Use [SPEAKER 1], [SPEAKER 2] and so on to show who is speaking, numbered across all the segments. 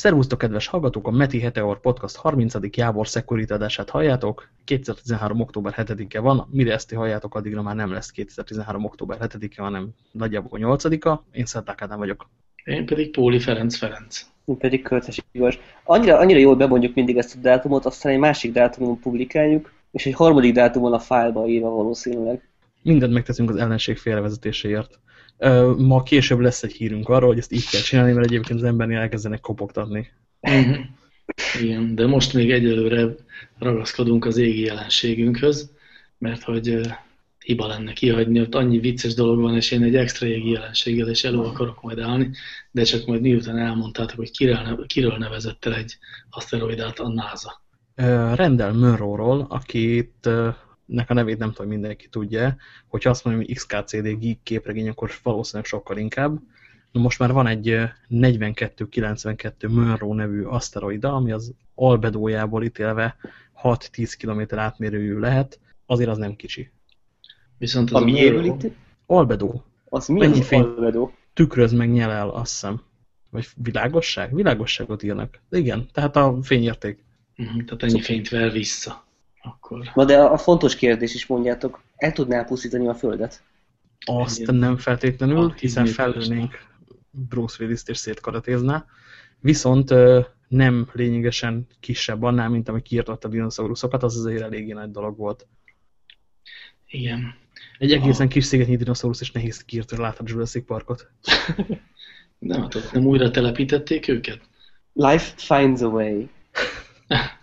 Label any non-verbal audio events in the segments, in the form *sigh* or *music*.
[SPEAKER 1] Szervusztok, kedves hallgatók! A Meti Heteor Podcast 30. Jávor Security adását halljátok. 2013. október 7-e van. Mire ezt halljátok, addigra már nem lesz 2013. október 7-e, hanem nagyjából 8-a. Én Szenták Ádám vagyok.
[SPEAKER 2] Én pedig Póli Ferenc Ferenc.
[SPEAKER 3] Én pedig Költes Igor. Annyira, annyira jól bemondjuk mindig ezt a dátumot, aztán egy másik dátumon publikáljuk, és egy harmadik dátumon a fájlba írva valószínűleg.
[SPEAKER 1] Mindent megteszünk az ellenség félrevezetéséért. Ma később lesz egy hírünk arról, hogy ezt így kell csinálni, mert egyébként az embernél elkezdenek kopogtatni.
[SPEAKER 2] Uh-huh. Igen, de most még egyelőre ragaszkodunk az égi jelenségünkhöz, mert hogy hiba lenne kihagyni, ott annyi vicces dolog van, és én egy extra égi jelenséggel is elő akarok majd állni, de csak majd miután elmondtátok, hogy kiről, kiről nevezett el egy aszteroidát a NASA.
[SPEAKER 1] Rendel Munro-ról, akit nek a nevét nem tudom, mindenki tudja, hogyha azt mondom, hogy XKCD Geek képregény, akkor valószínűleg sokkal inkább. Na most már van egy 4292 Munro nevű aszteroida, ami az albedójából ítélve 6-10 km átmérőjű lehet, azért az nem kicsi.
[SPEAKER 3] Viszont az a miért itt?
[SPEAKER 1] Albedó.
[SPEAKER 3] Az mi Mennyi fény albedó?
[SPEAKER 1] Tükröz meg nyel el, azt hiszem. Vagy világosság? Világosságot írnak. Igen, tehát a fényérték.
[SPEAKER 2] Uh -huh, tehát ennyi fényt ver vissza. Akkor...
[SPEAKER 3] Na de a fontos kérdés is mondjátok, el tudná pusztítani a Földet?
[SPEAKER 1] Azt Ennyi. nem feltétlenül, hiszen felülnénk Bruce Willis-t és szétkaratézná. Viszont nem lényegesen kisebb annál, mint ami kiirtott a dinoszauruszokat, az azért eléggé nagy dolog volt.
[SPEAKER 2] Igen.
[SPEAKER 1] Egy egészen a... kis szigetnyi dinoszaurusz, és nehéz kiírtani láthat Jurassic Parkot.
[SPEAKER 2] nem, hát nem újra telepítették őket?
[SPEAKER 3] Life finds a way. *laughs*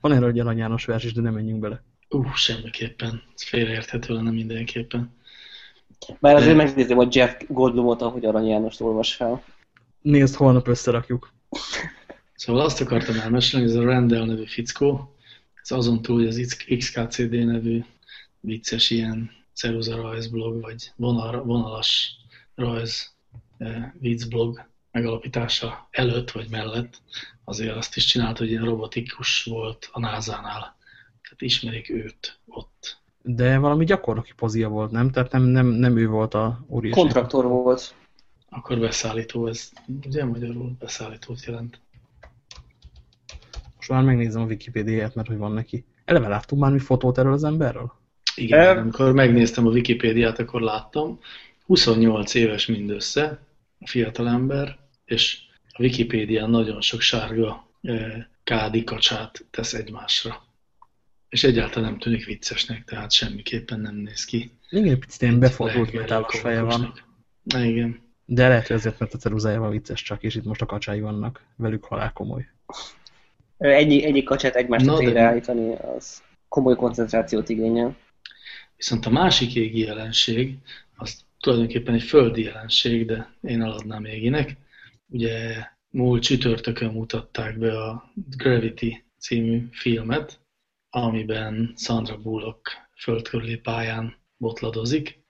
[SPEAKER 1] Van erről egy Arany János vers is, de nem menjünk bele.
[SPEAKER 2] Ú, uh, semmiképpen. Ez félreérthető lenne mindenképpen.
[SPEAKER 3] Bár azért de... megnézem a Jeff Goldblumot, ahogy Arany Jánost olvas fel.
[SPEAKER 1] Nézd, holnap összerakjuk.
[SPEAKER 2] Szóval azt akartam elmesélni, hogy ez a Randall nevű fickó, ez azon túl, hogy az XKCD nevű vicces ilyen ceruza rajzblog, vagy vonal, vonalas rajz eh, viccblog megalapítása előtt vagy mellett azért azt is csinált, hogy ilyen robotikus volt a NASA-nál. Tehát ismerik őt ott.
[SPEAKER 1] De valami gyakornoki pozia volt, nem? Tehát nem, nem, nem ő volt a óriási.
[SPEAKER 3] Kontraktor volt.
[SPEAKER 2] Akkor beszállító, ez ugye magyarul beszállítót jelent.
[SPEAKER 1] Most már megnézem a Wikipédiát, mert hogy van neki. Eleve láttunk már mi fotót erről az emberről?
[SPEAKER 2] Igen, e... amikor megnéztem a Wikipédiát, akkor láttam. 28 éves mindössze, a fiatalember, és a Wikipédián nagyon sok sárga kádi kacsát tesz egymásra. És egyáltalán nem tűnik viccesnek, tehát semmiképpen nem néz ki.
[SPEAKER 1] Igen, picit ilyen befordult metálos feje van.
[SPEAKER 2] Na, igen.
[SPEAKER 1] De lehet, hogy azért, mert a ceruzájával vicces csak, és itt most a kacsái vannak. Velük halál komoly.
[SPEAKER 3] Ennyi, ennyi kacsát egymást no, de... állítani, az komoly koncentrációt igényel.
[SPEAKER 2] Viszont a másik égi jelenség, az tulajdonképpen egy földi jelenség, de én eladnám éginek, ugye múlt csütörtökön mutatták be a Gravity című filmet, amiben Sandra Bullock földkörüli pályán botladozik,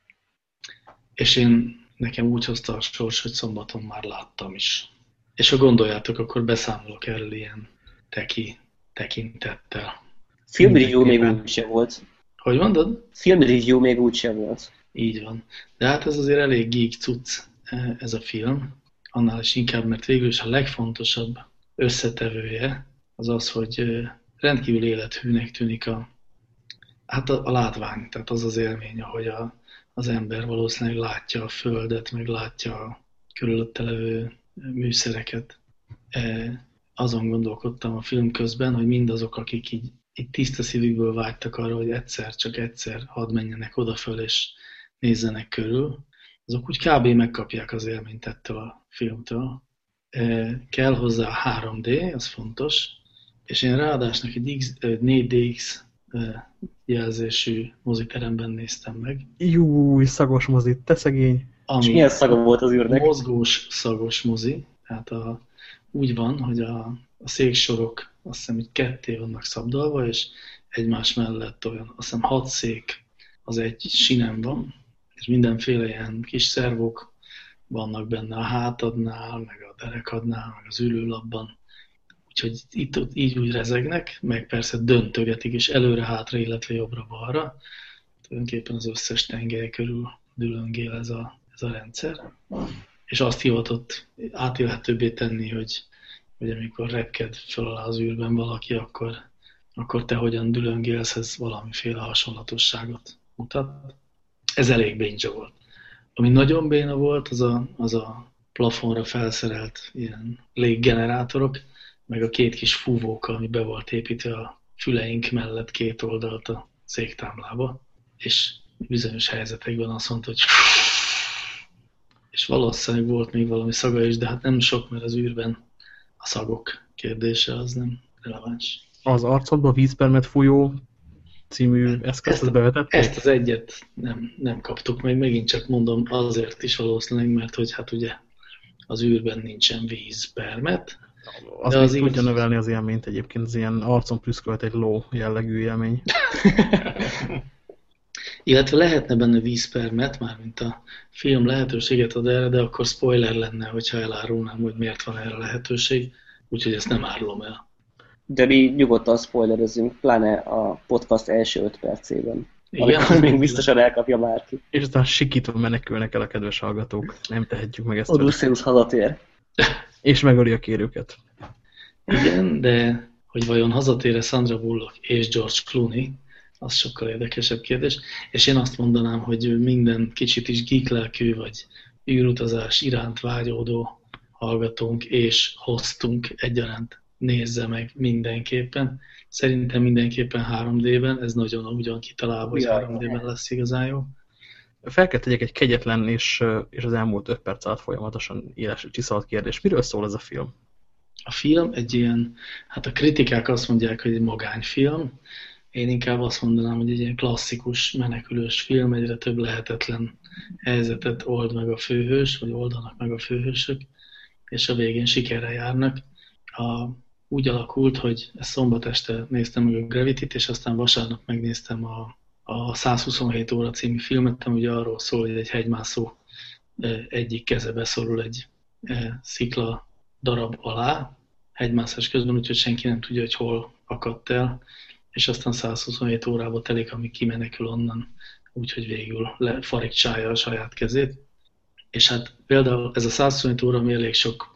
[SPEAKER 2] és én nekem úgy hozta a sors, hogy szombaton már láttam is. És ha gondoljátok, akkor beszámolok erről ilyen teki tekintettel.
[SPEAKER 3] Filmreview még úgy se volt.
[SPEAKER 2] Hogy mondod?
[SPEAKER 3] Filmreview még úgy se volt.
[SPEAKER 2] Így van. De hát ez azért elég geek cucc, eh, ez a film annál is inkább, mert végül is a legfontosabb összetevője az az, hogy rendkívül élethűnek tűnik a, hát a, a látvány, tehát az az élmény, ahogy a, az ember valószínűleg látja a Földet, meg látja a körülötte levő műszereket. E, azon gondolkodtam a film közben, hogy mindazok, akik így, így tiszta szívükből vágytak arra, hogy egyszer, csak egyszer hadd menjenek oda föl és nézzenek körül, azok úgy kb. megkapják az élményt ettől a filmtől. Kell hozzá a 3D, az fontos, és én ráadásnak egy X, 4DX e, jelzésű moziteremben néztem meg.
[SPEAKER 1] Júj, szagos mozi, te szegény.
[SPEAKER 3] Ami és milyen szaga volt az űrnek?
[SPEAKER 2] Mozgós, szagos mozi. Tehát a, úgy van, hogy a, a széksorok azt hiszem, hogy ketté vannak szabdalva, és egymás mellett olyan, azt hiszem hat szék az egy sinem van, és mindenféle ilyen kis szervok vannak benne a hátadnál, meg a derekadnál, meg az ülőlapban. Úgyhogy itt így úgy rezegnek, meg persze döntögetik, és előre-hátra, illetve jobbra-balra. Tulajdonképpen az összes tengely körül dülöngél ez a, ez a rendszer. És azt hivatott átélhetőbbé tenni, hogy hogy amikor repked föl alá az űrben valaki, akkor, akkor te hogyan dülöngélsz, ez valamiféle hasonlatosságot mutat. Ez elég bénja volt. Ami nagyon béna volt, az a, az a plafonra felszerelt ilyen léggenerátorok, meg a két kis fúvóka, ami be volt építve a füleink mellett két oldalt a széktámlába, és bizonyos helyzetekben azt mondta, hogy és valószínűleg volt még valami szaga is, de hát nem sok, mert az űrben a szagok kérdése az nem releváns.
[SPEAKER 1] Az arcodba vízpermet folyó című eszközt ezt, bevetették?
[SPEAKER 2] Ezt az egyet nem, nem kaptuk meg, megint csak mondom azért is valószínűleg, mert hogy hát ugye az űrben nincsen vízpermet.
[SPEAKER 1] Az, az tudja így... növelni az élményt egyébként, az ilyen arcon prüszkölt egy ló jellegű élmény. *laughs*
[SPEAKER 2] Illetve lehetne benne vízpermet, mármint a film lehetőséget ad erre, de akkor spoiler lenne, hogyha elárulnám, hogy miért van erre lehetőség, úgyhogy ezt nem árulom el.
[SPEAKER 3] De mi nyugodtan spoilerezünk, pláne a podcast első öt percében. Igen, amikor még biztosan elkapja bárki.
[SPEAKER 1] És aztán sikítva menekülnek el a kedves hallgatók. Nem tehetjük meg ezt.
[SPEAKER 3] Odysseus hazatér. *laughs*
[SPEAKER 1] És megöli a kérőket.
[SPEAKER 2] Igen, de hogy vajon hazatér-e Sandra Bullock és George Clooney, az sokkal érdekesebb kérdés. És én azt mondanám, hogy minden kicsit is geek vagy űrutazás iránt vágyódó hallgatónk és hoztunk egyaránt nézze meg mindenképpen. Szerintem mindenképpen 3D-ben, ez nagyon úgy van kitalálva, hogy 3D-ben lesz igazán jó.
[SPEAKER 1] Fel kell tegyek egy kegyetlen és, és az elmúlt 5 perc alatt folyamatosan éles csiszalt kérdés. Miről szól ez a film?
[SPEAKER 2] A film egy ilyen, hát a kritikák azt mondják, hogy egy magányfilm, én inkább azt mondanám, hogy egy ilyen klasszikus, menekülős film, egyre több lehetetlen helyzetet old meg a főhős, vagy oldanak meg a főhősök, és a végén sikerre járnak. A, úgy alakult, hogy ezt szombat este néztem meg a Gravity-t, és aztán vasárnap megnéztem a, a 127 óra című filmet, ami ugye arról szól, hogy egy hegymászó egyik keze beszorul egy szikla darab alá, hegymászás közben, úgyhogy senki nem tudja, hogy hol akadt el, és aztán 127 órába telik, amíg kimenekül onnan, úgyhogy végül lefarigcsálja a saját kezét. És hát például ez a 127 óra, ami elég sok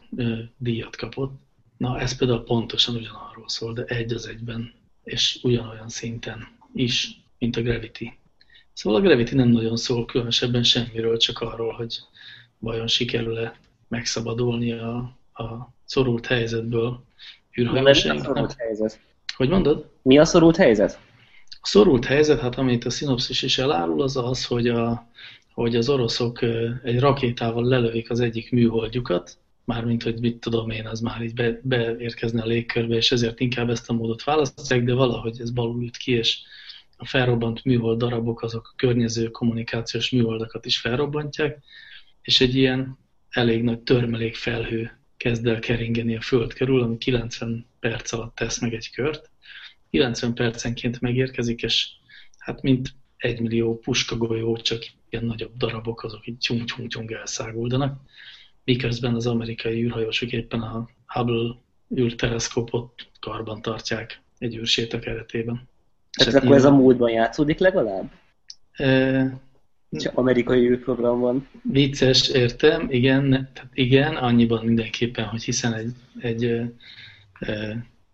[SPEAKER 2] díjat kapott, na ez például pontosan ugyanarról szól, de egy az egyben, és ugyanolyan szinten is, mint a Gravity. Szóval a Gravity nem nagyon szól különösebben semmiről, csak arról, hogy vajon sikerül-e megszabadulni a, a szorult helyzetből helyzet? Hogy mondod?
[SPEAKER 3] Mi a szorult helyzet?
[SPEAKER 2] A szorult helyzet, hát amit a szinopszis is elárul, az az, hogy, a, hogy az oroszok egy rakétával lelövik az egyik műholdjukat, mármint, hogy mit tudom én, az már így be, beérkezne a légkörbe, és ezért inkább ezt a módot választják, de valahogy ez balul üt ki, és a felrobbant műhold darabok azok a környező kommunikációs műholdakat is felrobbantják, és egy ilyen elég nagy törmelék felhő kezd el keringeni a föld körül, ami 90 perc alatt tesz meg egy kört. 90 percenként megérkezik, és hát mint egy millió puskagolyó, csak ilyen nagyobb darabok, azok így tyung-tyung-tyung elszáguldanak, miközben az amerikai űrhajósok éppen a Hubble űrteleszkópot karban tartják egy űrséta keretében.
[SPEAKER 3] Tehát akkor nyilván... ez a múltban játszódik legalább? E, csak amerikai űrprogram van.
[SPEAKER 2] Vicces, értem, igen, tehát igen, annyiban mindenképpen, hogy hiszen egy, egy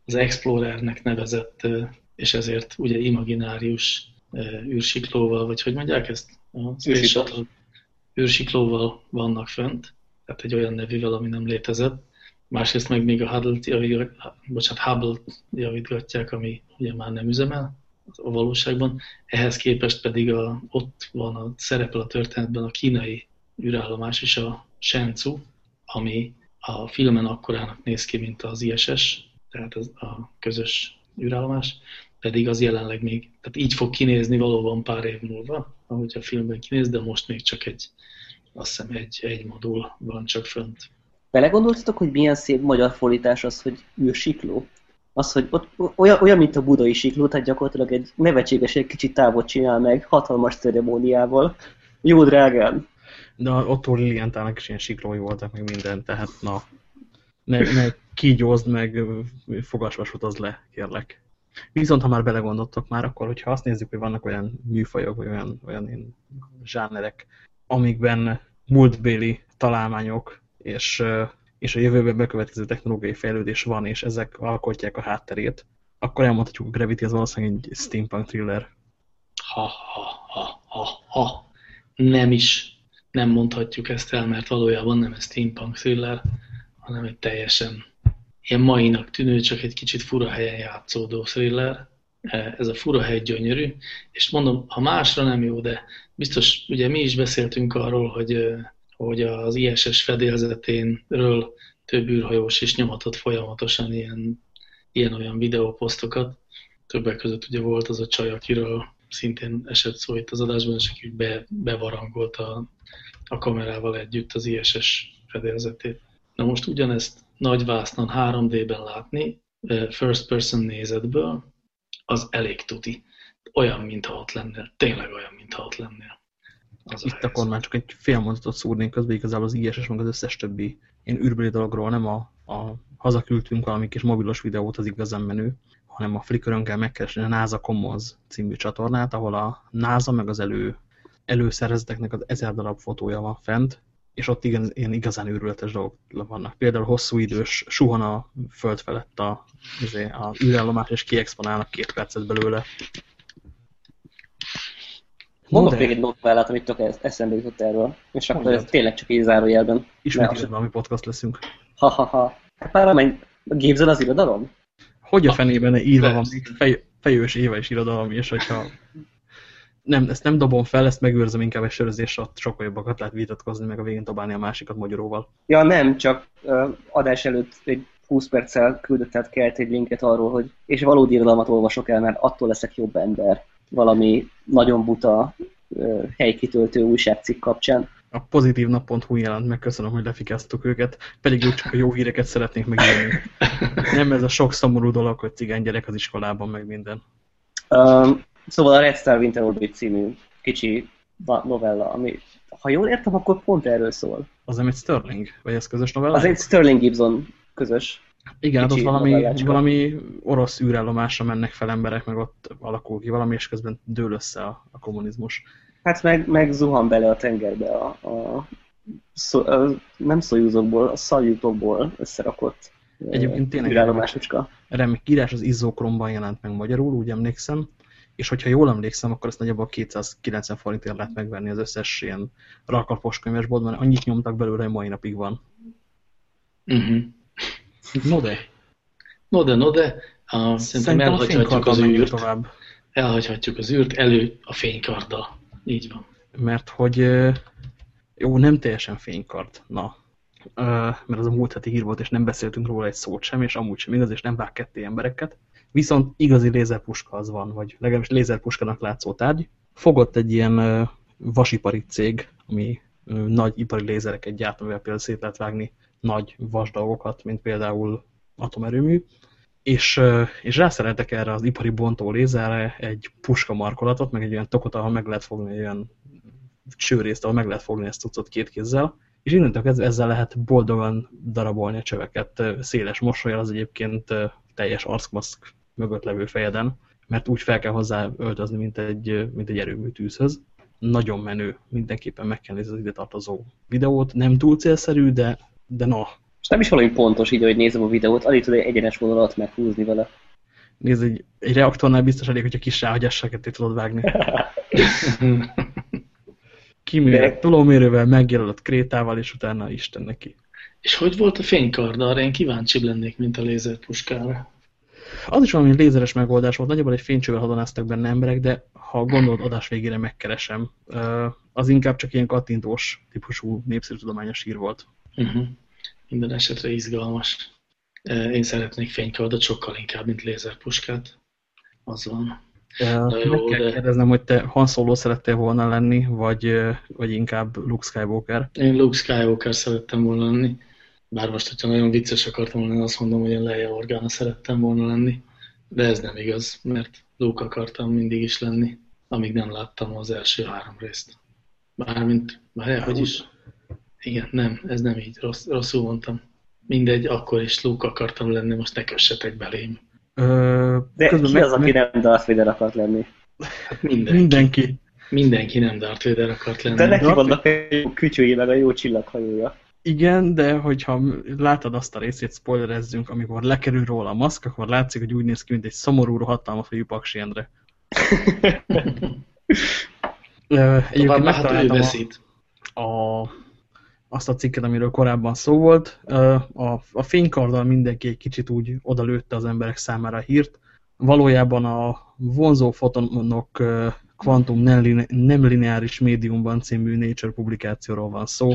[SPEAKER 2] az Explorernek nevezett, és ezért ugye imaginárius űrsiklóval, vagy hogy mondják ezt?
[SPEAKER 3] A űrsiklóval.
[SPEAKER 2] űrsiklóval vannak fönt, tehát egy olyan nevűvel, ami nem létezett. Másrészt meg még a Hubble-t bocsánat, Hubble javítgatják, ami ugye már nem üzemel a valóságban. Ehhez képest pedig a, ott van a szerepel a történetben a kínai űrállomás is, a Shenzhou, ami a filmen akkorának néz ki, mint az ISS, tehát az a közös űrállomás, pedig az jelenleg még, tehát így fog kinézni valóban pár év múlva, ahogy a filmben kinéz, de most még csak egy, azt hiszem egy, egy modul van csak fönt.
[SPEAKER 3] Belegondoltatok, hogy milyen szép magyar fordítás az, hogy űrsikló? Az, hogy ott olyan, olyan, mint a budai sikló, tehát gyakorlatilag egy nevetséges, egy kicsit távot csinál meg, hatalmas ceremóniával. Jó drágán.
[SPEAKER 1] De Otto Lilientának is ilyen siklói voltak, meg minden, tehát na, ne, ne kígyózd meg, fogasvasút az le, kérlek. Viszont ha már belegondoltok már, akkor hogyha azt nézzük, hogy vannak olyan műfajok, vagy olyan, olyan zsánerek, amikben múltbéli találmányok és és a jövőben bekövetkező technológiai fejlődés van, és ezek alkotják a hátterét, akkor elmondhatjuk, a Gravity az valószínűleg egy steampunk thriller.
[SPEAKER 2] Ha, ha, ha, ha, ha. Nem is. Nem mondhatjuk ezt el, mert valójában nem egy steampunk thriller, hanem egy teljesen ilyen mainak tűnő, csak egy kicsit fura helyen játszódó thriller. Ez a fura hely gyönyörű, és mondom, ha másra nem jó, de biztos, ugye mi is beszéltünk arról, hogy, hogy az ISS fedélzeténről több űrhajós is nyomatott folyamatosan ilyen ilyen-olyan videóposztokat. Többek között ugye volt az a csaj, akiről szintén esett szó itt az adásban, és aki be, bevarangolt a, a kamerával együtt az ISS fedélzetét. Na most ugyanezt nagy vásznon 3D-ben látni, first person nézetből, az elég tuti. Olyan, mintha ott lennél. Tényleg olyan, mintha ott lennél.
[SPEAKER 1] Az Itt a akkor már csak egy fél mondatot szúrnék közben, igazából az ISS meg az összes többi én űrbeli dologról, nem a, a hazaküldtünk valami kis mobilos videót, az igazán menő, hanem a Flickrön kell megkeresni a NASA Commons című csatornát, ahol a NASA meg az elő, előszervezeteknek az ezer darab fotója van fent, és ott igen, ilyen igazán őrületes dolgok vannak. Például hosszú idős suhan a föld felett a, a űrállomás, és kiexponálnak két percet belőle.
[SPEAKER 3] Mondok még egy novellát, amit tök eszembe jutott erről, és akkor ez tényleg csak így zárójelben.
[SPEAKER 1] Ismét valami podcast leszünk.
[SPEAKER 3] Ha-ha-ha. Hát már gépzel az irodalom?
[SPEAKER 1] Hogy a fenében írva van még fej, fejős éve is irodalom, és hogyha nem, ezt nem dobom fel, ezt megőrzöm inkább egy sörözésre, ott sokkal jobbakat lehet vitatkozni, meg a végén dobálni a másikat magyaróval.
[SPEAKER 3] Ja nem, csak uh, adás előtt egy 20 perccel küldött át kelt egy linket arról, hogy és valódi irodalmat olvasok el, mert attól leszek jobb ember valami nagyon buta helykitöltő újságcikk kapcsán.
[SPEAKER 1] A pozitív nap.hu jelent meg, köszönöm, hogy lefikáztuk őket, pedig ők csak a jó híreket szeretnék megélni. *laughs* Nem ez a sok szomorú dolog, hogy cigány gyerek az iskolában, meg minden.
[SPEAKER 3] Um, szóval a Red Star Winter Orbit című kicsi novella, ami, ha jól értem, akkor pont erről szól.
[SPEAKER 1] Az nem egy Sterling? Vagy ez közös novella?
[SPEAKER 3] Az egy Sterling Gibson közös.
[SPEAKER 1] Igen, hát ott valami, valami orosz űrállomásra mennek fel emberek, meg ott alakul ki valami, és közben dől össze a, a kommunizmus.
[SPEAKER 3] Hát meg, meg zuhan bele a tengerbe a, a, szó, a nem szójúzokból, a szaljutokból összerakott
[SPEAKER 1] Egyébként tényleg
[SPEAKER 3] űrállomásocska.
[SPEAKER 1] Remek írás az izzókromban jelent meg magyarul, úgy emlékszem, és hogyha jól emlékszem, akkor ezt nagyjából 290 forintért lehet megvenni az összes ilyen rakalpos könyvesboltban, mert annyit nyomtak belőle, hogy mai napig van.
[SPEAKER 2] Uh. -huh.
[SPEAKER 1] No de.
[SPEAKER 2] No de, no de. Uh, szerintem elhagyhatjuk az űrt. Tovább. Elhagyhatjuk az űrt elő a fénykarddal. Így van.
[SPEAKER 1] Mert hogy jó, nem teljesen fénykard. Na, mert az a múlt heti hír volt, és nem beszéltünk róla egy szót sem, és amúgy sem igaz, és nem vág ketté embereket. Viszont igazi lézerpuska az van, vagy legalábbis lézerpuskának látszó tárgy. Fogott egy ilyen vasipari cég, ami nagy ipari lézereket gyárt, amivel például szét lehet vágni nagy vas dolgokat, mint például atomerőmű, és, és rászereltek erre az ipari bontó lézerre egy puska markolatot, meg egy olyan tokot, ahol meg lehet fogni egy olyan csőrészt, ahol meg lehet fogni ezt cuccot két kézzel, és innentől kezdve ezzel lehet boldogan darabolni a csöveket széles mosolyal, az egyébként teljes arcmaszk mögött levő fejeden, mert úgy fel kell hozzá öltözni, mint egy, mint egy erőmű tűzhöz. Nagyon menő, mindenképpen meg kell nézni az ide tartozó videót. Nem túl célszerű, de de no.
[SPEAKER 3] És nem is valami pontos így, hogy nézem a videót, alig tud egy egyenes vonalat meghúzni vele.
[SPEAKER 1] Nézd, egy, egy reaktornál biztos elég, hogyha kis ráhagyassákat tudod vágni. *laughs* Kimérek tolómérővel, megjelölött krétával, és utána Isten neki.
[SPEAKER 2] És hogy volt a fénykard? Arra én kíváncsi lennék, mint a lézerpuskára.
[SPEAKER 1] Az is valami lézeres megoldás volt, nagyjából egy fénycsővel hadonáztak benne emberek, de ha gondolod, adás végére megkeresem. Az inkább csak ilyen kattintós típusú népszerű tudományos hír volt.
[SPEAKER 2] Uh -huh. Minden esetre izgalmas. Én szeretnék fénykardot sokkal inkább, mint lézerpuskát. Az van.
[SPEAKER 1] Na jó, Meg kell de... kérdeznem, hogy te Han Solo szerettél volna lenni, vagy, vagy inkább Luke Skywalker?
[SPEAKER 2] Én Luke Skywalker szerettem volna lenni. Bár most, hogyha nagyon vicces akartam volna, azt mondom, hogy én Leia Organa szerettem volna lenni. De ez nem igaz, mert Luke akartam mindig is lenni, amíg nem láttam az első három részt. Bármint, bárjál, hogy is? Igen, nem, ez nem így, rossz, rosszul mondtam. Mindegy, akkor is Luke akartam lenni, most ne kössetek belém.
[SPEAKER 3] Ö, De ki meg, az, aki nem Darth Vader akart lenni?
[SPEAKER 1] Mindenki. mindenki.
[SPEAKER 2] Mindenki nem Darth Vader akart lenni.
[SPEAKER 3] De neki vannak a jó kütyői, meg a jó csillaghajója.
[SPEAKER 1] Igen, de hogyha látod azt a részét, spoilerezzünk, amikor lekerül róla a maszk, akkor látszik, hogy úgy néz ki, mint egy szomorú, hatalma fejű Paksi Endre. *laughs*
[SPEAKER 2] Egyébként megtaláltam
[SPEAKER 1] a, a, azt a cikket, amiről korábban szó volt. A, a fénykarddal mindenki egy kicsit úgy odalőtte az emberek számára a hírt. Valójában a vonzó fotonok kvantum nem lineáris médiumban című Nature publikációról van szó.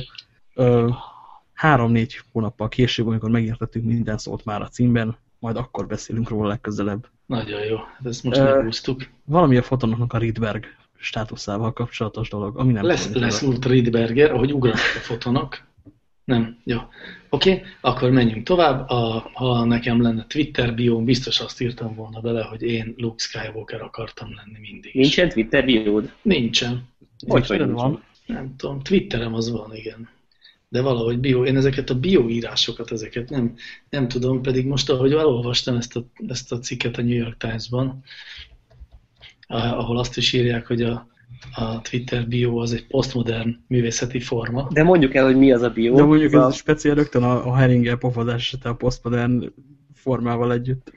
[SPEAKER 1] Három-négy hónappal később, amikor megértettük minden szót már a címben, majd akkor beszélünk róla legközelebb.
[SPEAKER 2] Nagyon jó, hát ezt most meghúztuk.
[SPEAKER 1] Valami a fotonoknak a Rydberg státuszával kapcsolatos dolog, ami nem
[SPEAKER 2] lesz, lesz Ult Rydberger, ahogy ugranak a fotonok. Nem, jó. Oké, okay, akkor menjünk tovább. A, ha nekem lenne Twitter bióm, biztos azt írtam volna bele, hogy én Luke Skywalker akartam lenni mindig.
[SPEAKER 3] Nincsen Twitter biód?
[SPEAKER 2] Nincsen.
[SPEAKER 1] Hogy van?
[SPEAKER 2] Nem tudom, Twitterem az van, igen. De valahogy bio, én ezeket a bioírásokat, ezeket nem, nem tudom, pedig most, ahogy elolvastam ezt a, ezt a cikket a New York Times-ban, ahol azt is írják, hogy a, a Twitter bio az egy posztmodern művészeti forma.
[SPEAKER 3] De mondjuk el, hogy mi az a bio.
[SPEAKER 1] De mondjuk ez a... speciál rögtön a, a Heringer pofazás a posztmodern formával együtt.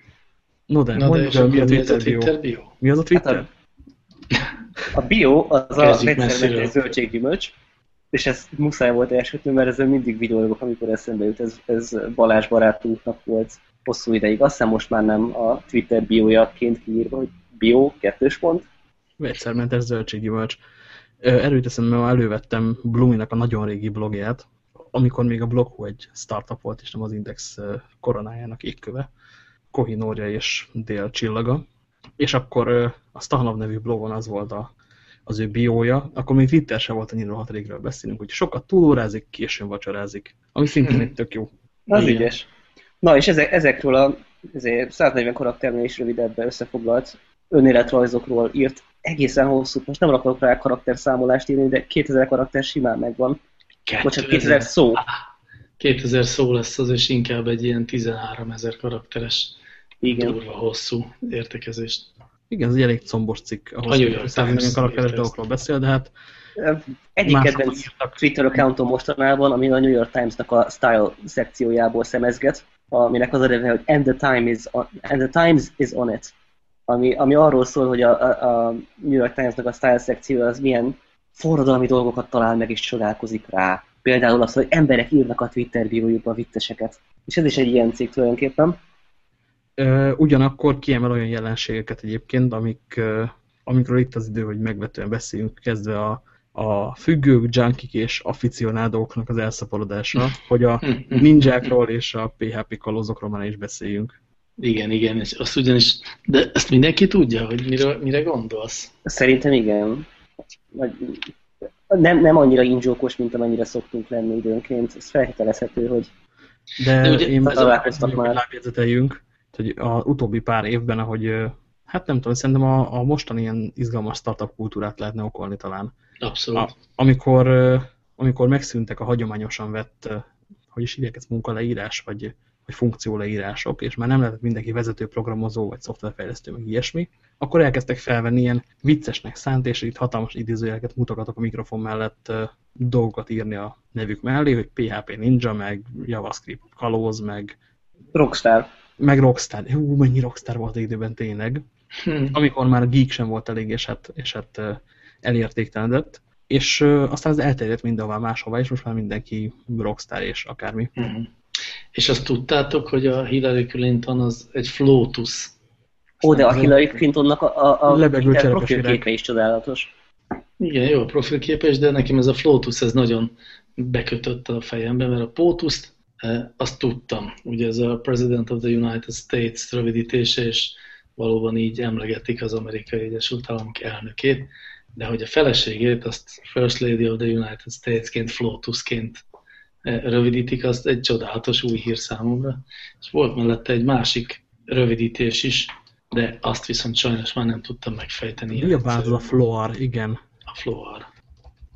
[SPEAKER 1] No de, Na mondjuk el, mi a Twitter, a Twitter bio? bio? Mi az a Twitter? Hát
[SPEAKER 3] a, a bio az a rendszermentes zöldséggyümölcs, és ez muszáj volt elsütni, mert ezzel mindig videójuk, amikor eszembe jut, ez, ez Balázs barátunknak volt hosszú ideig. Azt hiszem most már nem a Twitter biojaként kiírva, hogy bio, kettős pont.
[SPEAKER 1] Vegyszermentes zöldséggyümölcs. Erőt eszembe, elővettem Bluminak a nagyon régi blogját, amikor még a Blockhu egy startup volt, és nem az Index koronájának égköve, Kohinórja és Dél csillaga. És akkor a Stahanov nevű blogon az volt a, az ő biója, akkor még Twitter se volt annyira hat régről beszélünk, hogy sokat túlórázik, későn vacsorázik, ami szintén egy tök jó.
[SPEAKER 3] Az Igen. ügyes. Na, és ezek, ezekről a ezért 140 karakternél is rövidebben összefoglalt önéletrajzokról írt egészen hosszú, most nem akarok rá karakterszámolást írni, de 2000 karakter simán megvan. 2000. Bocsánat, 2000 szó.
[SPEAKER 2] 2000 szó lesz az, és inkább egy ilyen 13 ezer karakteres
[SPEAKER 3] Igen.
[SPEAKER 2] durva hosszú értekezést.
[SPEAKER 1] Igen, ez egy elég combos cikk, ahhoz, hogy 140 karakteres dolgokról beszél, de hát
[SPEAKER 3] egyik kedvenc Twitter accountom mostanában, ami a New York Times-nak a style szekciójából szemezget, aminek az a neve, hogy and the, time is on, and the Times is on it ami, ami arról szól, hogy a, a, a New York Times-nak a style szekció az milyen forradalmi dolgokat talál meg és csodálkozik rá. Például az, hogy emberek írnak a Twitter bírójukba vitteseket. És ez is egy ilyen cikk tulajdonképpen.
[SPEAKER 1] Ugyanakkor kiemel olyan jelenségeket egyébként, amik, amikről itt az idő, hogy megvetően beszéljünk, kezdve a, a függők, junkik és afficionádóknak az elszaporodása, *laughs* hogy a *laughs* ninjákról és a PHP kalózokról már is beszéljünk.
[SPEAKER 2] Igen, igen, és azt ugyanis, de ezt mindenki tudja, hogy mire, mire gondolsz?
[SPEAKER 3] Szerintem igen. Nem, nem annyira inzsókos, mint amennyire szoktunk lenni időnként. Ez felhitelezhető, hogy
[SPEAKER 1] de, de ugye, én találkoztak már. Lábjegyzeteljünk, hogy az utóbbi pár évben, ahogy hát nem tudom, szerintem a, a mostani ilyen izgalmas startup kultúrát lehetne okolni talán.
[SPEAKER 2] Abszolút. A,
[SPEAKER 1] amikor, amikor megszűntek a hagyományosan vett, hogy is hívják ezt, munkaleírás, vagy vagy funkcióleírások, és már nem lehetett mindenki vezető programozó, vagy szoftverfejlesztő, meg ilyesmi, akkor elkezdtek felvenni ilyen viccesnek szánt, és itt hatalmas idézőjeleket mutogatok a mikrofon mellett dolgokat írni a nevük mellé, hogy PHP Ninja, meg JavaScript kalóz, meg
[SPEAKER 3] Rockstar.
[SPEAKER 1] Meg Rockstar. Hú, mennyi Rockstar volt időben tényleg. Hmm. Amikor már a geek sem volt elég, és hát, és hát elértéktelenedett. És aztán ez elterjedt mindenhová máshova, és most már mindenki Rockstar és akármi. Hmm.
[SPEAKER 2] És azt tudtátok, hogy a Hillary Clinton az egy Flotus.
[SPEAKER 3] Ó, de a Hillary Clintonnak a, a, a profilképe is csodálatos.
[SPEAKER 2] Igen, jó a profilképes, de nekem ez a Flotus, ez nagyon bekötött a fejembe, mert a POTUS-t eh, azt tudtam. Ugye ez a President of the United States rövidítése, és valóban így emlegetik az Amerikai Egyesült Államok elnökét, de hogy a feleségét azt First Lady of the United States-ként, Flotusként rövidítik, az egy csodálatos új hír számomra. És volt mellette egy másik rövidítés is, de azt viszont sajnos már nem tudtam megfejteni.
[SPEAKER 1] Mi a? A Floar, igen.
[SPEAKER 2] A Floar.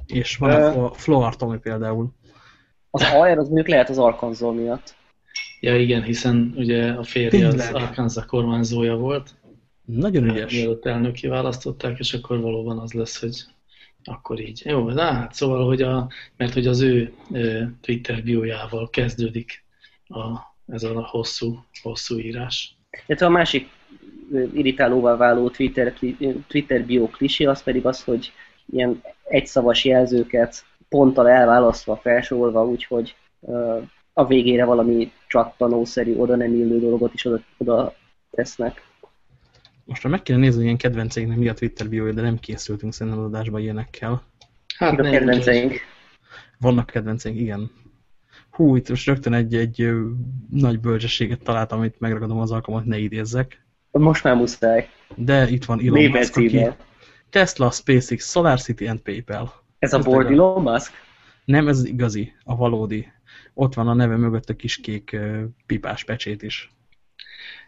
[SPEAKER 1] És van a Floar Tommy például.
[SPEAKER 3] Az AR az mondjuk lehet az Arkansas miatt.
[SPEAKER 2] Ja igen, hiszen ugye a férje az Arkansas kormányzója volt.
[SPEAKER 1] Nagyon ügyes.
[SPEAKER 2] Mielőtt elnöki választották, és akkor valóban az lesz, hogy akkor így. Jó, na hát szóval, hogy a, mert hogy az ő Twitter biójával kezdődik a, ez a hosszú, hosszú írás.
[SPEAKER 3] Illetve a másik irritálóvá váló Twitter, Twitter bio klisé az pedig az, hogy ilyen egyszavas jelzőket ponttal elválasztva, felsorolva, úgyhogy a végére valami csattanószerű, oda nem illő dolgot is oda, oda tesznek.
[SPEAKER 1] Most már meg kéne nézni, hogy ilyen kedvenceinknek mi a Twitter biója, de nem készültünk szerintem az adásban ilyenekkel.
[SPEAKER 3] Hát a kedvenceink.
[SPEAKER 1] Vannak kedvenceink, igen. Hú, itt most rögtön egy, egy nagy bölcsességet találtam, amit megragadom az alkalmat, ne idézzek.
[SPEAKER 3] Most már muszáj.
[SPEAKER 1] De itt van Elon Musk, aki Tesla, SpaceX, Solar City and PayPal.
[SPEAKER 3] Ez a board Elon Musk?
[SPEAKER 1] Nem, ez az igazi, a valódi. Ott van a neve mögött a kis kék pipás pecsét is.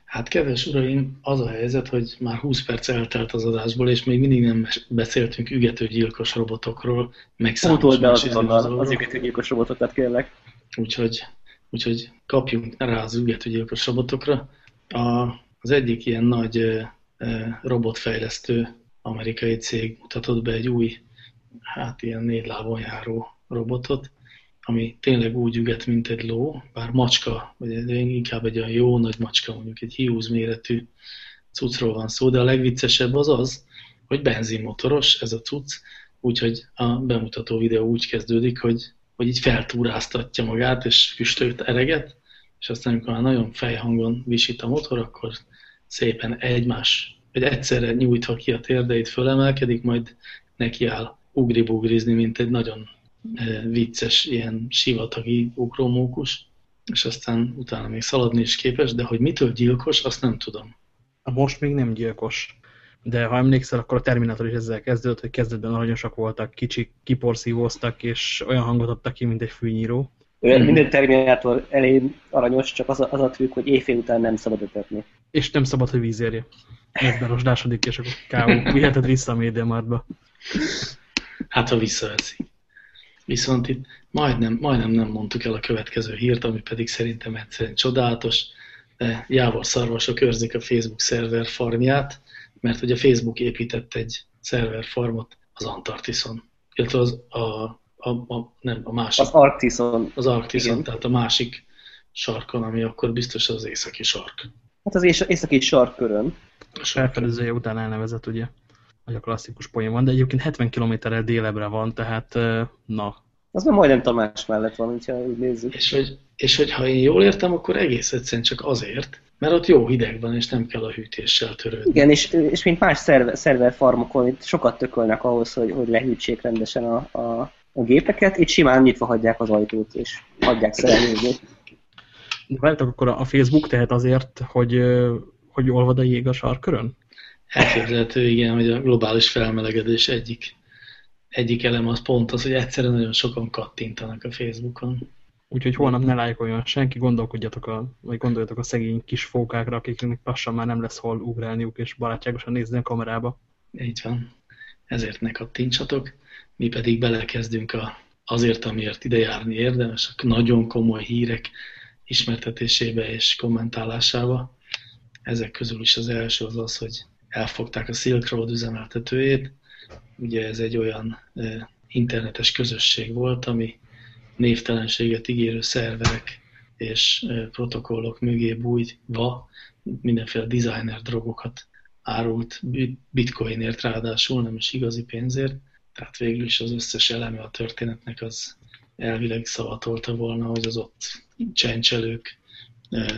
[SPEAKER 2] Hát kedves uraim, az a helyzet, hogy már 20 perc eltelt az adásból, és még mindig nem beszéltünk ügetőgyilkos robotokról, meg
[SPEAKER 3] számos be azonnal az ügetőgyilkos robotokat kérlek.
[SPEAKER 2] Úgyhogy, úgyhogy kapjunk rá az ügetőgyilkos robotokra. A, az egyik ilyen nagy e, robotfejlesztő amerikai cég mutatott be egy új, hát ilyen négy lábon járó robotot, ami tényleg úgy üget, mint egy ló, bár macska, vagy inkább egy olyan jó nagy macska, mondjuk egy hiúz méretű cuccról van szó, de a legviccesebb az az, hogy benzinmotoros ez a cucc, úgyhogy a bemutató videó úgy kezdődik, hogy, hogy így feltúráztatja magát, és füstölt ereget, és aztán, amikor már nagyon fejhangon visít a motor, akkor szépen egymás, vagy egyszerre nyújtva ki a térdeit, fölemelkedik, majd nekiáll ugri-bugrizni, mint egy nagyon vicces, ilyen sivatagi ukromókus, és aztán utána még szaladni is képes, de hogy mitől gyilkos, azt nem tudom.
[SPEAKER 1] Most még nem gyilkos. De ha emlékszel, akkor a Terminátor is ezzel kezdődött, hogy kezdetben aranyosak voltak, kicsik, kiporszívóztak, és olyan hangot adtak ki, mint egy fűnyíró.
[SPEAKER 3] Olyan, minden Terminátor elég aranyos, csak az a, az a trükk, hogy éjfél után nem szabad ötetni.
[SPEAKER 1] És nem szabad, hogy vízérje. Ez berosdásodik, és akkor káó. Viheted vissza a médiamartba.
[SPEAKER 2] Hát, ha visszaveszik. Viszont itt majdnem, majdnem nem mondtuk el a következő hírt, ami pedig szerintem egyszerűen csodálatos. Jávor szarvasok őrzik a Facebook szerver farmját, mert hogy a Facebook épített egy szerver farmot az Antarktiszon. Illetve az a, a, a, nem, a másik.
[SPEAKER 3] Az Arktiszon.
[SPEAKER 2] Az Arktiszon, tehát a másik sarkon, ami akkor biztos az északi sark.
[SPEAKER 3] Hát az északi sarkkörön.
[SPEAKER 1] A sarkfedezője után elnevezett, ugye? Hogy a klasszikus poén van, de egyébként 70 kilométerrel délebre van, tehát na.
[SPEAKER 3] Az már majdnem Tamás mellett van, hogyha úgy nézzük.
[SPEAKER 2] És hogy, és hogy ha én jól értem, akkor egész egyszerűen csak azért, mert ott jó hideg van, és nem kell a hűtéssel törődni.
[SPEAKER 3] Igen, és, és mint más szerver, szerver farmokon, itt sokat tökölnek ahhoz, hogy, hogy lehűtsék rendesen a, a, a gépeket, itt simán nyitva hagyják az ajtót, és hagyják szerelmézni.
[SPEAKER 1] De várjátok, akkor a Facebook tehet azért, hogy, hogy olvad a jég a sarkörön?
[SPEAKER 2] Elképzelhető, igen, hogy a globális felmelegedés egyik, egyik elem az pont az, hogy egyszerűen nagyon sokan kattintanak a Facebookon.
[SPEAKER 1] Úgyhogy holnap ne lájkoljon senki, gondolkodjatok a, vagy gondoljatok a szegény kis fókákra, akiknek lassan már nem lesz hol ugrálniuk, és barátságosan nézni a kamerába.
[SPEAKER 2] Így van. Ezért ne kattintsatok. Mi pedig belekezdünk a, azért, amiért ide járni érdemes, a nagyon komoly hírek ismertetésébe és kommentálásába. Ezek közül is az első az az, hogy elfogták a Silk Road üzemeltetőjét. Ugye ez egy olyan internetes közösség volt, ami névtelenséget ígérő szerverek és protokollok mögé bújva mindenféle designer drogokat árult bitcoinért ráadásul, nem is igazi pénzért. Tehát végül is az összes eleme a történetnek az elvileg szavatolta volna, hogy az ott csencselők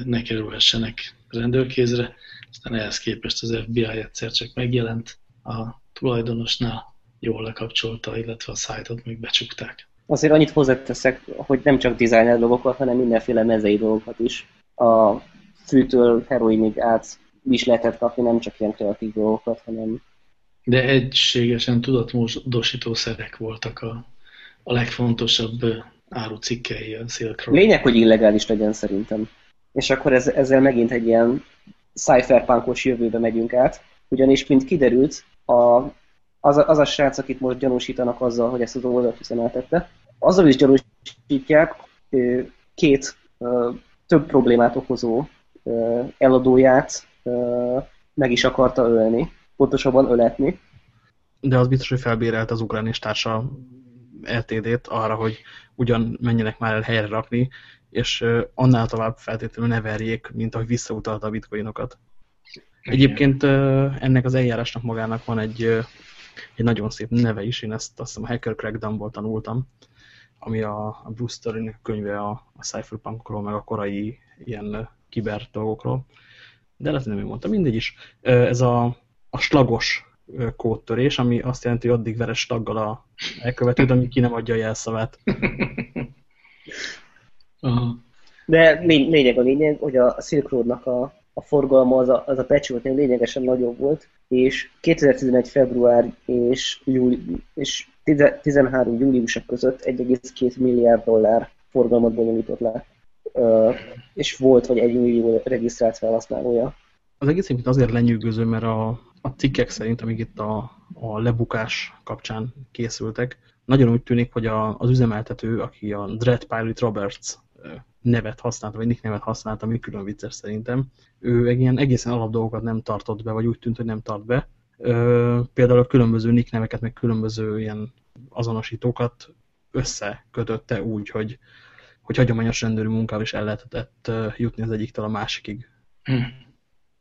[SPEAKER 2] ne kerülhessenek rendőrkézre. Aztán ehhez képest az FBI egyszer csak megjelent a tulajdonosnál, jól lekapcsolta, illetve a szájtot még becsukták.
[SPEAKER 3] Azért annyit hozzáteszek, hogy nem csak designer dolgokat, hanem mindenféle mezei dolgokat is. A fűtől heroinig át is lehetett kapni, nem csak ilyen kreatív dolgokat, hanem...
[SPEAKER 2] De egységesen tudatmódosító szerek voltak a, a legfontosabb árucikkei a Silk
[SPEAKER 3] Lényeg, hogy illegális legyen szerintem. És akkor ez, ezzel megint egy ilyen cypherpunkos jövőbe megyünk át, ugyanis, mint kiderült, a, az, a, az a srác, akit most gyanúsítanak azzal, hogy ezt az oldalt üzemeltette, azzal is gyanúsítják két több problémát okozó eladóját meg is akarta ölni, pontosabban öletni.
[SPEAKER 1] de az biztos, hogy felbérelt az ukrán és társa LTD-t arra, hogy ugyan menjenek már el helyre rakni, és annál tovább feltétlenül ne verjék, mint ahogy visszautalta a bitcoinokat. Egyébként ennek az eljárásnak magának van egy, egy nagyon szép neve is, én ezt azt hiszem a Hacker Crackdown-ból tanultam, ami a, Bruce Sterling könyve a, a Cypherpunkról, meg a korai ilyen kiber dolgokról. De lehet, nem én mondtam, mindegy is. Ez a, a slagos kódtörés, ami azt jelenti, hogy addig veres taggal a elkövetőd, ami ki nem adja a jelszavát. *laughs*
[SPEAKER 3] De lényeg a lényeg, hogy a Silk Road-nak a, a forgalma az a, az a patchwork lényegesen nagyobb volt, és 2011. február és, júli, és 13. júliusa között 1,2 milliárd dollár forgalmat bonyolított le. Uh, és volt vagy egy millió regisztrált felhasználója.
[SPEAKER 1] Az egész azért lenyűgöző, mert a, a cikkek szerint, amik itt a, a lebukás kapcsán készültek, nagyon úgy tűnik, hogy a, az üzemeltető, aki a Dread Pilot Roberts nevet használta, vagy nick nevet használta, ami külön vicces szerintem, ő egy ilyen egészen alap dolgokat nem tartott be, vagy úgy tűnt, hogy nem tart be. Ö, például a különböző nick neveket, meg különböző ilyen azonosítókat összekötötte úgy, hogy, hogy hagyományos rendőri munkával is el lehetett jutni az egyiktől a másikig.
[SPEAKER 3] Hmm.